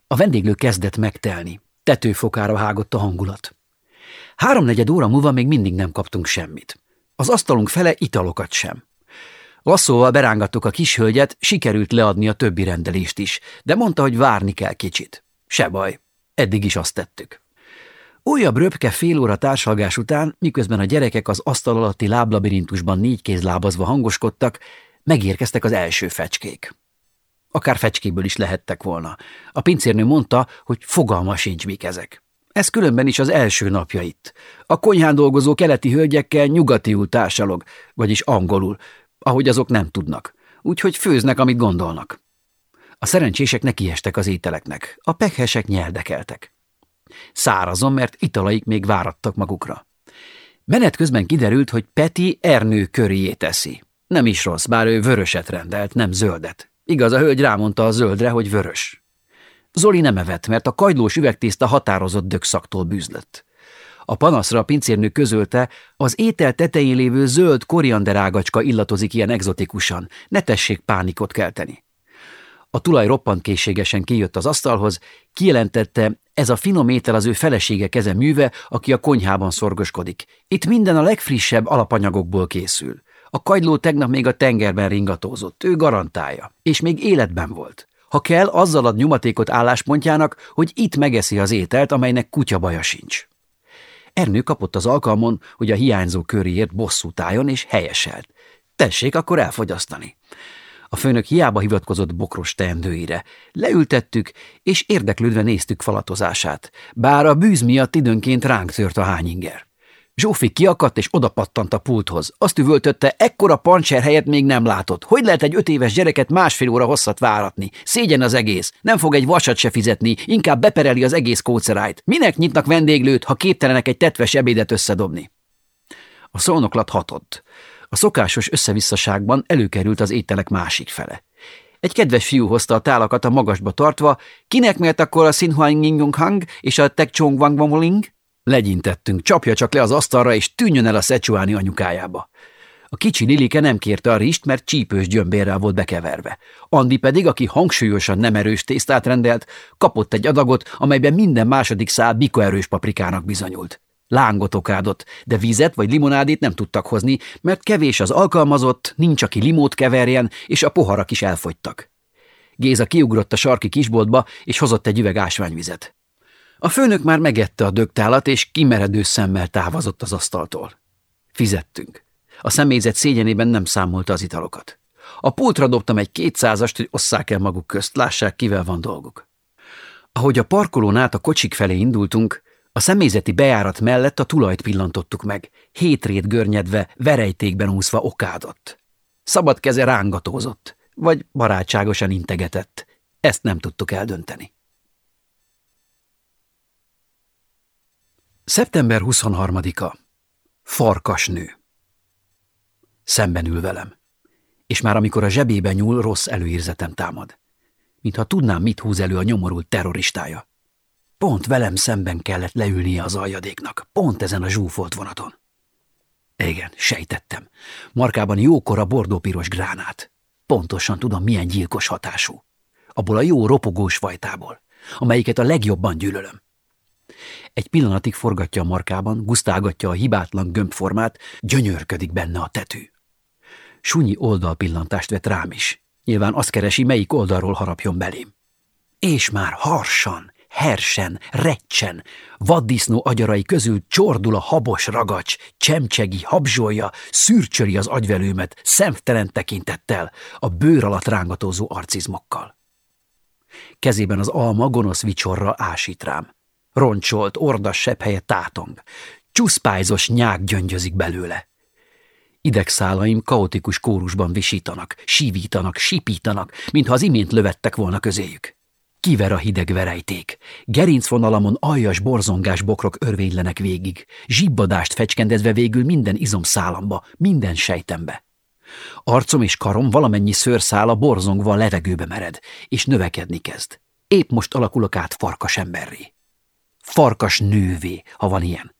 A vendéglő kezdett megtelni. Tetőfokára hágott a hangulat. Háromnegyed óra múlva még mindig nem kaptunk semmit. Az asztalunk fele italokat sem. Lasszóval berángattuk a kis hölgyet, sikerült leadni a többi rendelést is, de mondta, hogy várni kell kicsit. Se baj, eddig is azt tettük. Újabb röpke fél óra társalgás után, miközben a gyerekek az asztal alatti láblabirintusban négy kézlábazva hangoskodtak, megérkeztek az első fecskék. Akár fecskéből is lehettek volna. A pincérnő mondta, hogy fogalma sincs mik ezek. Ez különben is az első napja itt. A konyhán dolgozó keleti hölgyekkel nyugatiul társalog, vagyis angolul, ahogy azok nem tudnak. Úgyhogy főznek, amit gondolnak. A szerencsések nekiestek az ételeknek, a pekhesek nyeldekeltek. Szárazon, mert italaik még várattak magukra. Menet közben kiderült, hogy Peti Ernő köriét teszi. Nem is rossz, bár ő vöröset rendelt, nem zöldet. Igaz, a hölgy rámondta a zöldre, hogy vörös. Zoli nem evett, mert a kagylós üvegtészta határozott dögszaktól bűzlött. A panaszra a pincérnő közölte, az étel tetején lévő zöld korianderágacska illatozik ilyen egzotikusan, ne tessék pánikot kelteni. A tulaj roppant készségesen kijött az asztalhoz, kijelentette, ez a finom étel az ő felesége keze műve, aki a konyhában szorgoskodik. Itt minden a legfrissebb alapanyagokból készül. A kagyló tegnap még a tengerben ringatózott, ő garantálja, és még életben volt. Ha kell, azzal ad nyomatékot álláspontjának, hogy itt megeszi az ételt, amelynek kutya baja sincs. Ernő kapott az alkalmon, hogy a hiányzó köréért bosszút álljon, és helyeselt. Tessék akkor elfogyasztani. A főnök hiába hivatkozott bokros teendőire. Leültettük, és érdeklődve néztük falatozását, bár a bűz miatt időnként ránk tört a hányinger. Zsófi kiakadt és odapattant a pulthoz. Azt üvöltötte, ekkora pancser helyet még nem látott. Hogy lehet egy öt éves gyereket másfél óra hosszat váratni? Szégyen az egész. Nem fog egy vasat se fizetni, inkább bepereli az egész kócerájt. Minek nyitnak vendéglőt, ha képtelenek egy tetves ebédet összedobni? A szónoklat hatott. A szokásos összevisszaságban előkerült az ételek másik fele. Egy kedves fiú hozta a tálakat a magasba tartva, kinek miért akkor a Xinhuang Hang és a Tek Chong Wang Wang Legyintettünk, csapja csak le az asztalra, és tűnjön el a szecsuáni anyukájába. A kicsi Lilike nem kérte a rist, mert csípős gyömbérrel volt bekeverve. Andi pedig, aki hangsúlyosan nem erős tésztát rendelt, kapott egy adagot, amelyben minden második szál bikaerős paprikának bizonyult. Lángot okádott, de vizet vagy limonádét nem tudtak hozni, mert kevés az alkalmazott, nincs, aki limót keverjen, és a poharak is elfogytak. Géza kiugrott a sarki kisboltba, és hozott egy üveg ásványvizet. A főnök már megette a dögtálat, és kimeredő szemmel távozott az asztaltól. Fizettünk. A személyzet szégyenében nem számolta az italokat. A pultra dobtam egy kétszázast, hogy osszák el maguk közt, lássák, kivel van dolguk. Ahogy a parkolón át a kocsik felé indultunk, a személyzeti bejárat mellett a tulajt pillantottuk meg, hétrét görnyedve, verejtékben úszva okádott. Szabad keze rángatózott, vagy barátságosan integetett. Ezt nem tudtuk eldönteni. Szeptember 23-a. Farkasnő. Szemben ül velem. És már amikor a zsebébe nyúl, rossz előérzetem támad. Mintha tudnám, mit húz elő a nyomorult terroristája. Pont velem szemben kellett leülnie az aljadéknak, pont ezen a zsúfolt vonaton. Igen, sejtettem. Markában jókora bordópiros gránát. Pontosan tudom, milyen gyilkos hatású. Abból a jó ropogós fajtából, amelyiket a legjobban gyűlölöm. Egy pillanatig forgatja a markában, gusztálgatja a hibátlan gömbformát, gyönyörködik benne a tetű. Sunyi oldalpillantást vett rám is. Nyilván azt keresi, melyik oldalról harapjon belém. És már harsan, hersen, recsen, vaddisznó agyarai közül csordul a habos ragacs, csemcsegi, habzsolja, szürcsöli az agyvelőmet, szemtelen tekintettel, a bőr alatt rángatózó arcizmokkal. Kezében az alma gonosz vicsorra ásít rám. Roncsolt, ordas helye tátong. Csuszpájzos nyák gyöngyözik belőle. Idegszálaim kaotikus kórusban visítanak, sívítanak, sipítanak, mintha az imént lövettek volna közéjük. Kiver a hideg verejték. Gerincvonalamon aljas borzongás bokrok örvénylenek végig, zsibbadást fecskendezve végül minden izomszálamba, minden sejtembe. Arcom és karom valamennyi szőrszála borzongva a levegőbe mered, és növekedni kezd. Épp most alakulok át farkas emberré farkas nővé, ha van ilyen.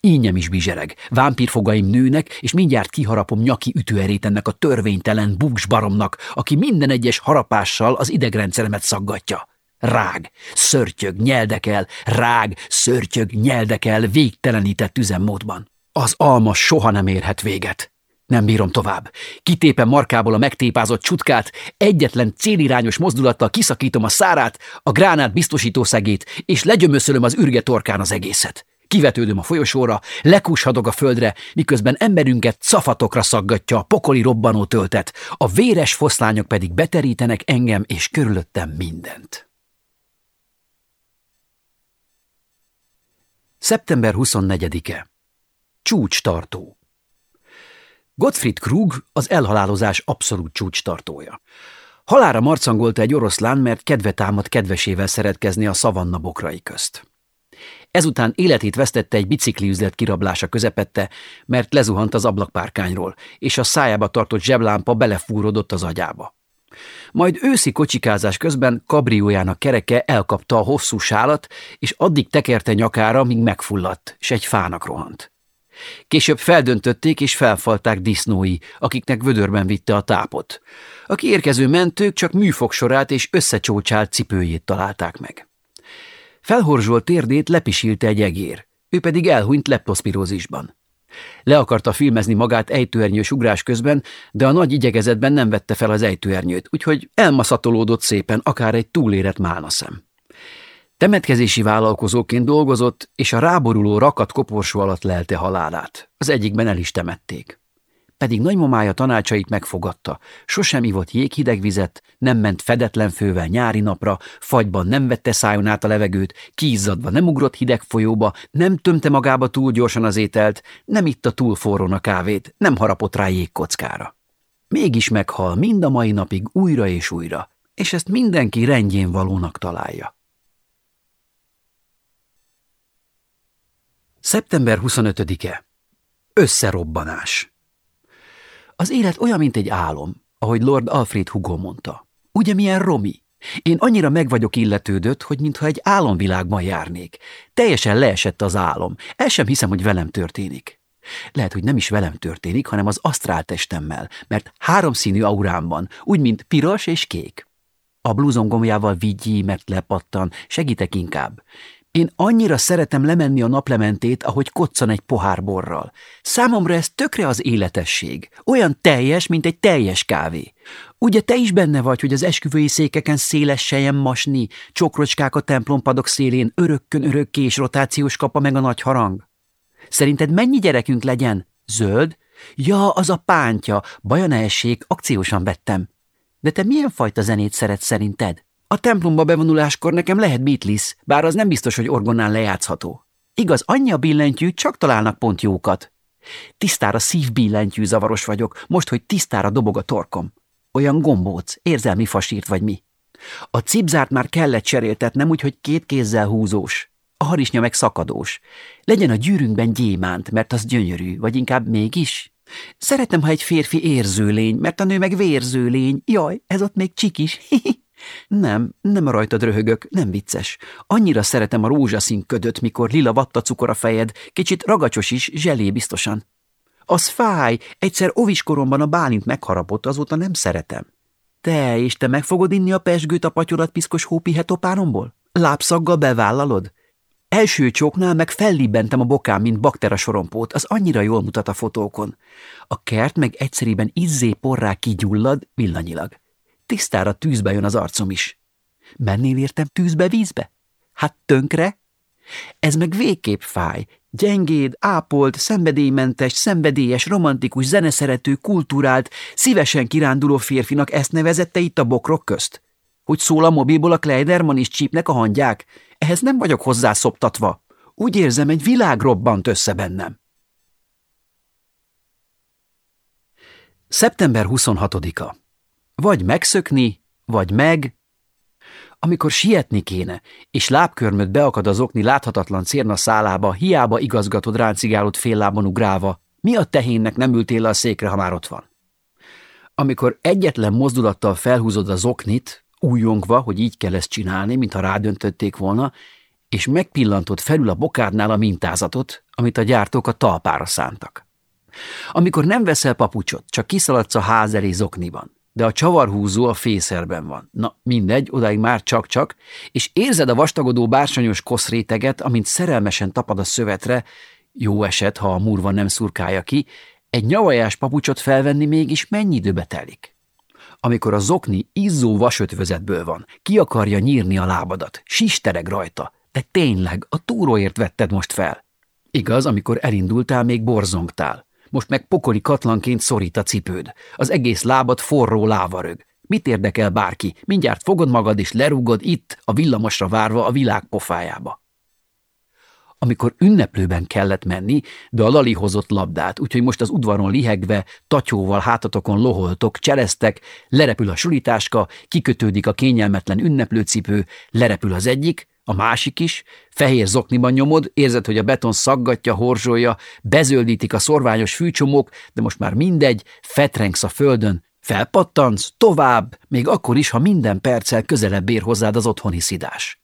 Ínyem is bizsereg, vámpírfogaim nőnek, és mindjárt kiharapom nyaki ütőerét ennek a törvénytelen buksbaromnak, aki minden egyes harapással az idegrendszeremet szaggatja. Rág, szörtyög, nyeldekel, rág, szörtyög, nyeldekel végtelenített üzemmódban. Az alma soha nem érhet véget. Nem bírom tovább. Kitépem markából a megtépázott csutkát, egyetlen célirányos mozdulattal kiszakítom a szárát, a gránát biztosítószegét, és legyömöszölöm az ürge torkán az egészet. Kivetődöm a folyosóra, lekushadok a földre, miközben emberünket szafatokra szaggatja a pokoli robbanó töltet, a véres foszlányok pedig beterítenek engem és körülöttem mindent. Szeptember 24-e. Csúcs tartó. Gottfried Krug az elhalálozás abszolút csúcs tartója. Halára marcangolta egy oroszlán, mert kedve támad kedvesével szeretkezni a szavanna bokrai közt. Ezután életét vesztette egy bicikliüzlet kirablása közepette, mert lezuhant az ablakpárkányról, és a szájába tartott zseblámpa belefúrodott az agyába. Majd őszi kocsikázás közben kabriójának kereke elkapta a hosszú sálat, és addig tekerte nyakára, míg megfulladt, és egy fának rohant. Később feldöntötték és felfalták disznói, akiknek vödörben vitte a tápot. A kiérkező mentők csak műfogsorát és összecsócsált cipőjét találták meg. Felhorzsolt térdét lepisilte egy egér, ő pedig elhunyt leptoszpirózisban. Le akarta filmezni magát ejtőernyős ugrás közben, de a nagy igyekezetben nem vette fel az ejtőernyőt, úgyhogy elmaszatolódott szépen akár egy túlérett málnaszem. Temetkezési vállalkozóként dolgozott, és a ráboruló rakat koporsó alatt lelte halálát. Az egyikben el is temették. Pedig nagymamája tanácsait megfogadta. Sosem ivott jéghideg vizet, nem ment fedetlen fővel nyári napra, fagyban nem vette szájon át a levegőt, kízzadva nem ugrott hideg folyóba, nem tömte magába túl gyorsan az ételt, nem itta túl forrón a kávét, nem harapott rá jégkockára. Mégis meghal mind a mai napig újra és újra, és ezt mindenki rendjén valónak találja. Szeptember 25-e. Összerobbanás. Az élet olyan, mint egy álom, ahogy Lord Alfred Hugo mondta. Ugye milyen romi? Én annyira meg vagyok illetődött, hogy mintha egy álomvilágban járnék. Teljesen leesett az álom. El sem hiszem, hogy velem történik. Lehet, hogy nem is velem történik, hanem az asztráltestemmel, mert háromszínű aurám van, úgy, mint piros és kék. A blúzom gomjával vigyí, mert lepattan, segítek inkább. Én annyira szeretem lemenni a naplementét, ahogy koccan egy pohár borral. Számomra ez tökre az életesség. Olyan teljes, mint egy teljes kávé. Ugye te is benne vagy, hogy az esküvői székeken széles sejem masni, csokrocskák a templompadok szélén, örökkön örökké és rotációs kapa meg a nagy harang? Szerinted mennyi gyerekünk legyen? Zöld? Ja, az a pántja, baja ne essék, akciósan vettem. De te milyen fajta zenét szeretsz szerinted? A templomba bevonuláskor nekem lehet Beatles, bár az nem biztos, hogy orgonán lejátszható. Igaz, anyja billentyű, csak találnak pont jókat. Tisztára szívbillentyű zavaros vagyok, most, hogy tisztára dobog a torkom. Olyan gombóc, érzelmi fasírt vagy mi. A cipzárt már kellett cseréltetnem, úgyhogy két kézzel húzós. A harisnya meg szakadós. Legyen a gyűrűnkben gyémánt, mert az gyönyörű, vagy inkább mégis? Szeretem, ha egy férfi érző lény, mert a nő meg vérző lény. Jaj, ez ott még csikis. Nem, nem rajtad röhögök, nem vicces. Annyira szeretem a rózsaszín ködöt, mikor lila vatta cukor a fejed, kicsit ragacsos is, zselé biztosan. Az fáj, egyszer oviskoromban a bálint megharapott, azóta nem szeretem. Te, és te meg fogod inni a pesgőt a patyolat piszkos hópihetopáromból? Lábszaggal bevállalod? Első csóknál meg fellibbentem a bokám, mint baktera sorompót, az annyira jól mutat a fotókon. A kert meg egyszerűen izzé porrá kigyullad villanyilag. Tisztára tűzbe jön az arcom is. Mennél értem tűzbe, vízbe? Hát tönkre? Ez meg végképp fáj. Gyengéd, ápolt, szenvedélymentes, szenvedélyes, romantikus, zeneszerető, kultúrált, szívesen kiránduló férfinak ezt nevezette itt a bokrok közt? Hogy szól a mobilból a Kleiderman is csípnek a hangyák? Ehhez nem vagyok hozzászoptatva. Úgy érzem, egy világ robbant össze bennem. Szeptember 26-a vagy megszökni, vagy meg... Amikor sietni kéne, és lábkörmöd beakad az okni láthatatlan cérna szálába, hiába igazgatod ráncigálod fél lábon ugrálva, mi a tehénnek nem ültél le a székre, ha már ott van? Amikor egyetlen mozdulattal felhúzod az oknit, újongva, hogy így kell ezt csinálni, mintha rádöntötték volna, és megpillantott felül a bokádnál a mintázatot, amit a gyártók a talpára szántak. Amikor nem veszel papucsot, csak kiszaladsz a ház elé zokniban, de a csavarhúzó a fészerben van. Na, mindegy, odáig már csak-csak, és érzed a vastagodó bársonyos koszréteget, amint szerelmesen tapad a szövetre, jó eset, ha a murva nem szurkálja ki, egy nyavajás papucsot felvenni mégis mennyi időbe telik? Amikor a zokni izzó vasötvözetből van, ki akarja nyírni a lábadat, sistereg rajta, de tényleg a túróért vetted most fel. Igaz, amikor elindultál, még borzongtál. Most meg pokoli katlanként szorít a cipőd. Az egész lábad forró lávarög. Mit érdekel bárki? Mindjárt fogod magad és lerúgod itt, a villamosra várva a világ pofájába amikor ünneplőben kellett menni, de a Lali hozott labdát, úgyhogy most az udvaron lihegve, tatyóval hátatokon loholtok, cseleztek, lerepül a sulitáska, kikötődik a kényelmetlen ünneplőcipő, lerepül az egyik, a másik is, fehér zokniban nyomod, érzed, hogy a beton szaggatja, horzsolja, bezöldítik a szorványos fűcsomók, de most már mindegy, fetrengsz a földön, felpattansz, tovább, még akkor is, ha minden perccel közelebb ér hozzád az otthoni szidás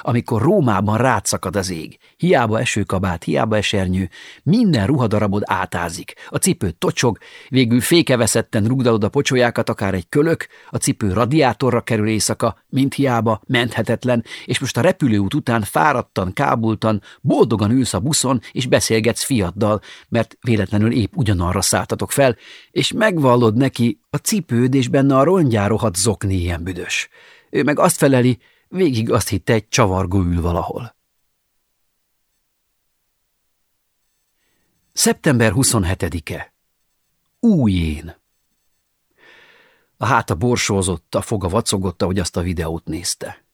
amikor Rómában rátszakad az ég. Hiába esőkabát, hiába esernyő, minden ruhadarabod átázik. A cipő tocsog, végül fékeveszetten rugdalod a pocsolyákat, akár egy kölök, a cipő radiátorra kerül éjszaka, mint hiába, menthetetlen, és most a repülőút után fáradtan, kábultan, boldogan ülsz a buszon, és beszélgetsz fiaddal, mert véletlenül épp ugyanarra szálltatok fel, és megvallod neki, a cipőd és benne a rongyá rohadt zokni ilyen büdös. Ő meg azt feleli, Végig azt hitte, egy csavargó ül valahol. Szeptember 27-e. Új én. A háta borsózott, a foga vacogott, ahogy azt a videót nézte.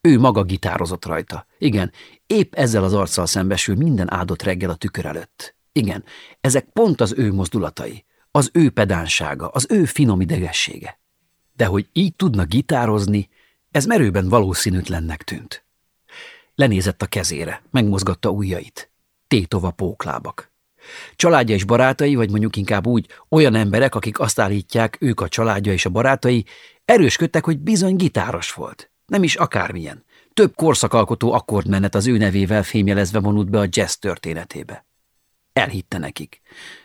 Ő maga gitározott rajta. Igen, épp ezzel az arccal szembesül minden áldott reggel a tükör előtt. Igen, ezek pont az ő mozdulatai, az ő pedánsága, az ő finom idegessége. De hogy így tudna gitározni, ez merőben valószínűtlennek tűnt. Lenézett a kezére, megmozgatta ujjait. Tétova póklábak. Családja és barátai, vagy mondjuk inkább úgy, olyan emberek, akik azt állítják, ők a családja és a barátai, erősködtek, hogy bizony gitáros volt. Nem is akármilyen. Több korszakalkotó akkordmenet az ő nevével fémjelezve vonult be a jazz történetébe. Elhitte nekik.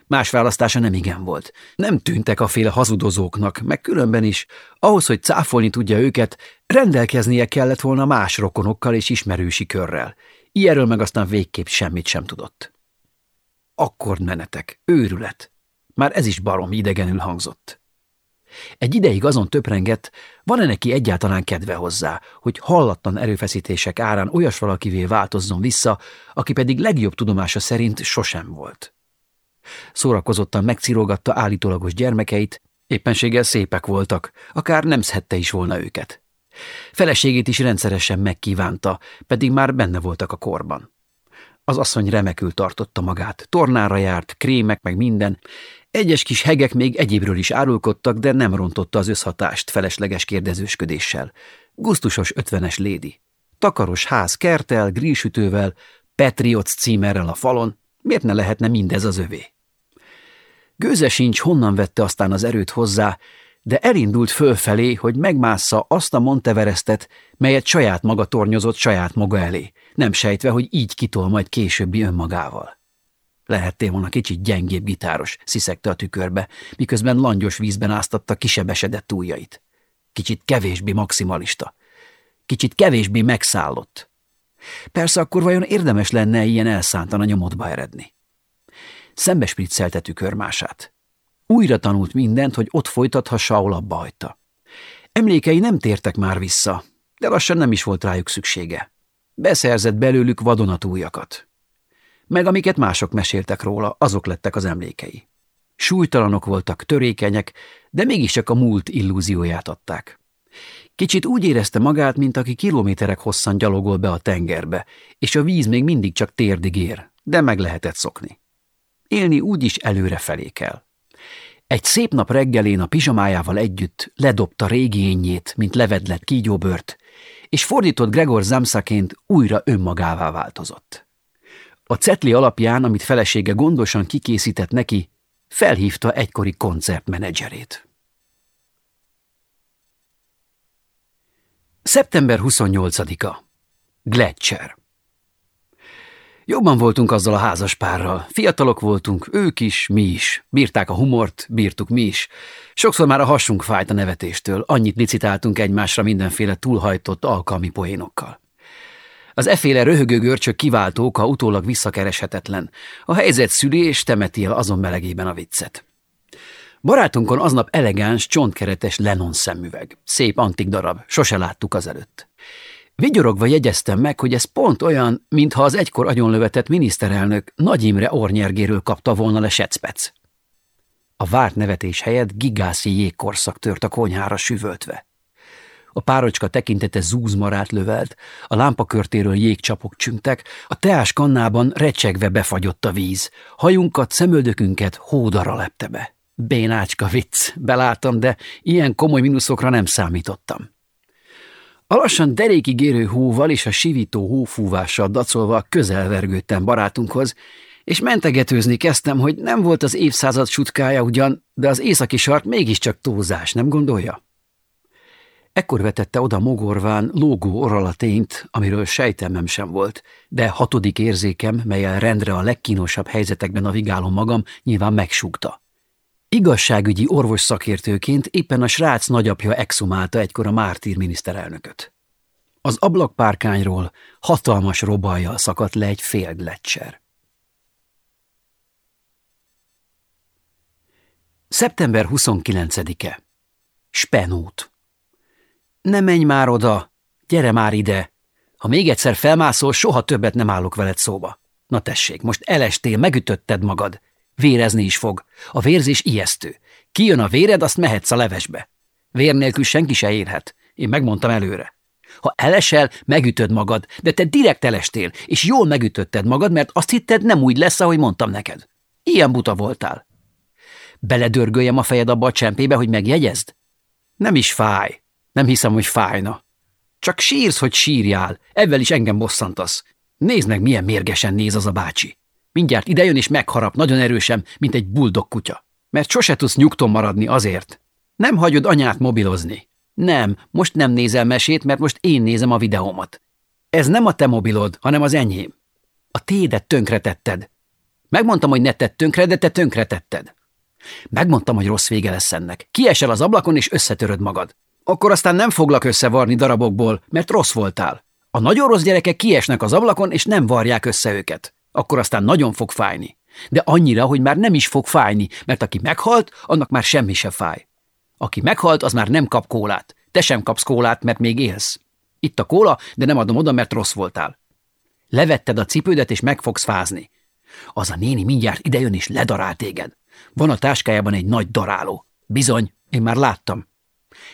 Más választása nem igen volt. Nem tűntek a féle hazudozóknak, meg különben is. Ahhoz, hogy cáfolni tudja őket, rendelkeznie kellett volna más rokonokkal és ismerősi körrel. Ilyenről meg aztán végképp semmit sem tudott. Akkordmenetek, őrület. Már ez is barom idegenül hangzott. Egy ideig azon töprengett, van-e neki egyáltalán kedve hozzá, hogy hallatlan erőfeszítések árán olyas valakivé változzon vissza, aki pedig legjobb tudomása szerint sosem volt. Szórakozottan megcirogatta állítólagos gyermekeit, éppenséggel szépek voltak, akár nem szhette is volna őket. Feleségét is rendszeresen megkívánta, pedig már benne voltak a korban. Az asszony remekül tartotta magát, tornára járt, krémek meg minden, egyes kis hegek még egyébről is árulkodtak, de nem rontotta az összhatást felesleges kérdezősködéssel. Gusztusos ötvenes lédi. Takaros ház kertel, grísütővel, Petriots címerrel a falon, miért ne lehetne mindez az övé? Gőze sincs, honnan vette aztán az erőt hozzá, de elindult fölfelé, hogy megmássza azt a Monteverestet, melyet saját maga tornyozott saját maga elé, nem sejtve, hogy így kitol majd későbbi önmagával. Lehettél volna kicsit gyengébb gitáros, sziszegte a tükörbe, miközben langyos vízben áztatta kisebesedett ujjait. Kicsit kevésbé maximalista. Kicsit kevésbé megszállott. Persze akkor vajon érdemes lenne ilyen elszántan a nyomodba eredni? Szembe spriccelte tükörmását. Újra tanult mindent, hogy ott folytathassa, ahol abba hagyta. Emlékei nem tértek már vissza, de lassan nem is volt rájuk szüksége. Beszerzett belőlük vadonatújakat. Meg amiket mások meséltek róla, azok lettek az emlékei. Súlytalanok voltak, törékenyek, de mégiscsak a múlt illúzióját adták. Kicsit úgy érezte magát, mint aki kilométerek hosszan gyalogol be a tengerbe, és a víz még mindig csak térdig ér, de meg lehetett szokni. Élni úgyis előre felé kell. Egy szép nap reggelén a pizsamájával együtt ledobta régi ényét, mint levedlet kígyóbört, és fordított Gregor Zamszaként újra önmagává változott. A cetli alapján, amit felesége gondosan kikészített neki, felhívta egykori koncertmenedzserét. Szeptember 28-a. Gletscher Jobban voltunk azzal a házas párral. Fiatalok voltunk, ők is, mi is. Bírták a humort, bírtuk mi is. Sokszor már a hasunk fájt a nevetéstől, annyit licitáltunk egymásra mindenféle túlhajtott alkalmi poénokkal. Az eféle röhögő görcsök kiváltó oka utólag visszakereshetetlen. A helyzet szüli és temeti el azon melegében a viccet. Barátunkon aznap elegáns, csontkeretes Lennon szemüveg. Szép antik darab, sose láttuk azelőtt. Vigyorogva jegyeztem meg, hogy ez pont olyan, mintha az egykor agyonlövetett miniszterelnök Nagy Imre ornyergéről kapta volna le secpec. A várt nevetés helyett gigászi jégkorszak tört a konyhára süvöltve. A párocska tekintete zúzmarát lövelt, a lámpakörtéről jégcsapok csüngtek, a teás kannában recsegve befagyott a víz, hajunkat, szemöldökünket hódara lepte be. Bénácska vicc, belátom, de ilyen komoly mínuszokra nem számítottam. A lassan derékig érő hóval és a sivító hófúvással dacolva közelvergődtem barátunkhoz, és mentegetőzni kezdtem, hogy nem volt az évszázad sutkája ugyan, de az északi sart mégiscsak túlzás, nem gondolja? Ekkor vetette oda mogorván lógó oralatényt, amiről sejtelmem sem volt, de hatodik érzékem, melyel rendre a legkínosabb helyzetekben navigálom magam, nyilván megsúgta. Igazságügyi orvos szakértőként éppen a srác nagyapja exhumálta egykor a mártír miniszterelnököt. Az ablakpárkányról hatalmas robajjal szakadt le egy fél gletszer. Szeptember 29-e. Spenót. Ne menj már oda, gyere már ide. Ha még egyszer felmászol, soha többet nem állok veled szóba. Na tessék, most elestél, megütötted magad. Vérezni is fog. A vérzés ijesztő. Kijön a véred, azt mehetsz a levesbe. Vér nélkül senki se érhet. Én megmondtam előre. Ha elesel, megütöd magad, de te direkt elestél, és jól megütötted magad, mert azt hitted nem úgy lesz, ahogy mondtam neked. Ilyen buta voltál. Beledörgöljem a fejed abba a csempébe, hogy megjegyezd? Nem is fáj. Nem hiszem, hogy fájna. Csak sírsz, hogy sírjál. Ezzel is engem bosszantasz. Nézd meg, milyen mérgesen néz az a bácsi. Mindjárt idejön és megharap nagyon erősen, mint egy buldog kutya. Mert sose tudsz nyugton maradni azért. Nem hagyod anyát mobilozni. Nem, most nem nézel mesét, mert most én nézem a videómat. Ez nem a te mobilod, hanem az enyém. A tédet tönkretetted. Megmondtam, hogy ne tett tönkre, de te tönkretetted. Megmondtam, hogy rossz vége lesz ennek. Kiesel az ablakon, és összetöröd magad. Akkor aztán nem foglak összevarni darabokból, mert rossz voltál. A nagyon rossz gyerekek kiesnek az ablakon, és nem varják össze őket akkor aztán nagyon fog fájni. De annyira, hogy már nem is fog fájni, mert aki meghalt, annak már semmi se fáj. Aki meghalt, az már nem kap kólát. Te sem kapsz kólát, mert még élsz. Itt a kóla, de nem adom oda, mert rossz voltál. Levetted a cipődet, és meg fogsz fázni. Az a néni mindjárt idejön, és ledarál téged. Van a táskájában egy nagy daráló. Bizony, én már láttam.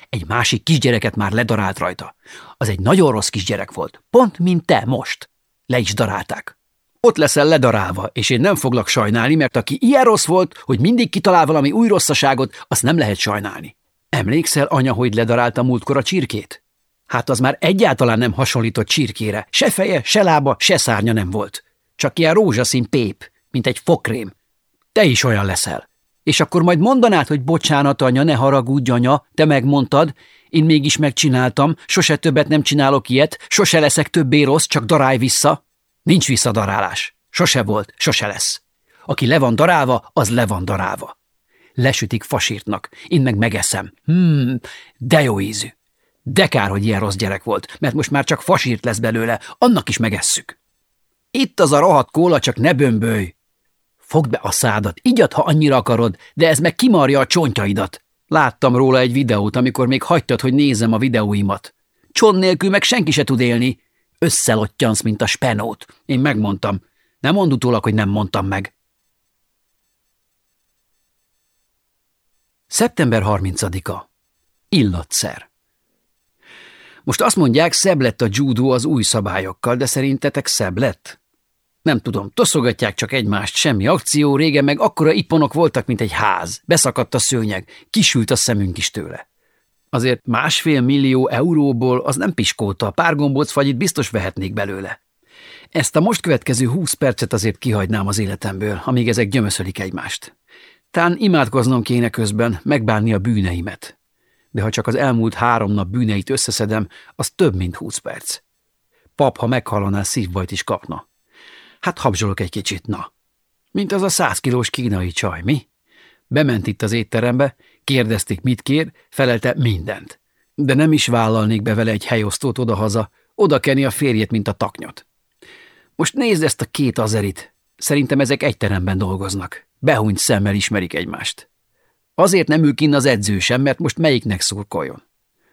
Egy másik kisgyereket már ledarált rajta. Az egy nagyon rossz kisgyerek volt, pont mint te most. Le is darálták. Ott leszel ledarálva, és én nem foglak sajnálni, mert aki ilyen rossz volt, hogy mindig kitalál valami új rosszaságot, azt nem lehet sajnálni. Emlékszel, anya, hogy ledarálta múltkor a csirkét? Hát az már egyáltalán nem hasonlított csirkére. Se feje, se lába, se szárnya nem volt. Csak ilyen rózsaszín pép, mint egy fokrém. Te is olyan leszel. És akkor majd mondanád, hogy bocsánat, anya, ne haragudj, anya, te megmondtad, én mégis megcsináltam, sose többet nem csinálok ilyet, sose leszek többé rossz, csak darálj vissza. Nincs visszadarálás. Sose volt, sose lesz. Aki le van darálva, az le van darálva. Lesütik fasírtnak, én meg megeszem. Hmm, de jó ízű. De kár, hogy ilyen rossz gyerek volt, mert most már csak fasírt lesz belőle, annak is megesszük. Itt az a rohadt kóla, csak ne bömbölj. Fogd be a szádat, igyad, ha annyira akarod, de ez meg kimarja a csontjaidat. Láttam róla egy videót, amikor még hagytad, hogy nézem a videóimat. Csont nélkül meg senki se tud élni, Összelottyansz, mint a spenót. Én megmondtam. Nem mond utólag, hogy nem mondtam meg. Szeptember 30-a. Illatszer. Most azt mondják, szebb lett a judó az új szabályokkal, de szerintetek szebb lett? Nem tudom, toszogatják csak egymást, semmi akció, régen meg akkora iponok voltak, mint egy ház. Beszakadt a szőnyeg, kisült a szemünk is tőle. Azért másfél millió euróból az nem piskóta, pár gombóc fagyit biztos vehetnék belőle. Ezt a most következő húsz percet azért kihagynám az életemből, amíg ezek gyömöszölik egymást. Tán imádkoznom kéne közben, megbánni a bűneimet. De ha csak az elmúlt három nap bűneit összeszedem, az több, mint húsz perc. Pap, ha meghallaná, szívbajt is kapna. Hát habzsolok egy kicsit, na. Mint az a száz kilós kínai csaj, mi? Bement itt az étterembe, kérdezték, mit kér, felelte mindent. De nem is vállalnék be vele egy helyosztót odahaza, oda kenni a férjét, mint a taknyot. Most nézd ezt a két azerit. Szerintem ezek egy teremben dolgoznak. Behúnyt szemmel ismerik egymást. Azért nem ül kinn az edző sem, mert most melyiknek szurkoljon.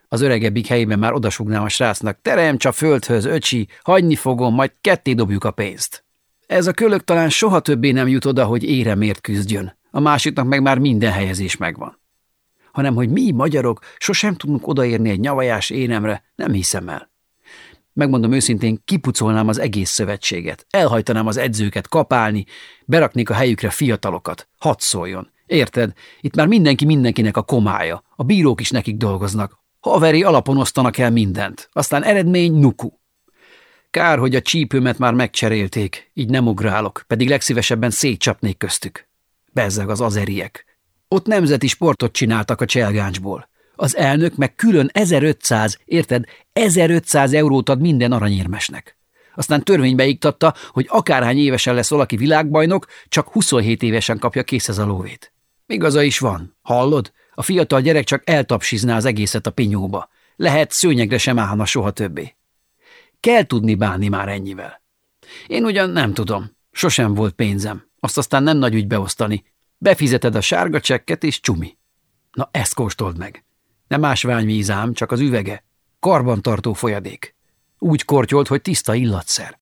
Az öregebbik helyében már odasugnám a srácnak, teremts a földhöz, öcsi, hagyni fogom, majd ketté dobjuk a pénzt. Ez a kölök talán soha többé nem jut oda, hogy éremért küzdjön, a másiknak meg már minden helyezés megvan. Hanem, hogy mi magyarok sosem tudunk odaérni egy nyavajás énemre, nem hiszem el. Megmondom őszintén, kipucolnám az egész szövetséget, elhajtanám az edzőket kapálni, beraknék a helyükre fiatalokat, hadd szóljon. Érted? Itt már mindenki mindenkinek a komája, a bírók is nekik dolgoznak, haveri alapon osztanak el mindent, aztán eredmény nuku. Kár, hogy a csípőmet már megcserélték, így nem ugrálok, pedig legszívesebben szétcsapnék köztük. Bezzeg az azeriek. Ott nemzeti sportot csináltak a cselgáncsból. Az elnök meg külön 1500, érted, 1500 eurót ad minden aranyérmesnek. Aztán törvénybe iktatta, hogy akárhány évesen lesz valaki világbajnok, csak 27 évesen kapja készhez a lóvét. Igaza is van, hallod? A fiatal gyerek csak eltapsizná az egészet a pinyóba. Lehet, szőnyegre sem állna soha többé. Kell tudni bánni már ennyivel. Én ugyan nem tudom. Sosem volt pénzem. Azt aztán nem nagy ügy beosztani. Befizeted a sárga csekket és csumi. Na ezt kóstold meg. Nem ásványvíz ám, csak az üvege. Karbantartó folyadék. Úgy kortyolt, hogy tiszta illatszer.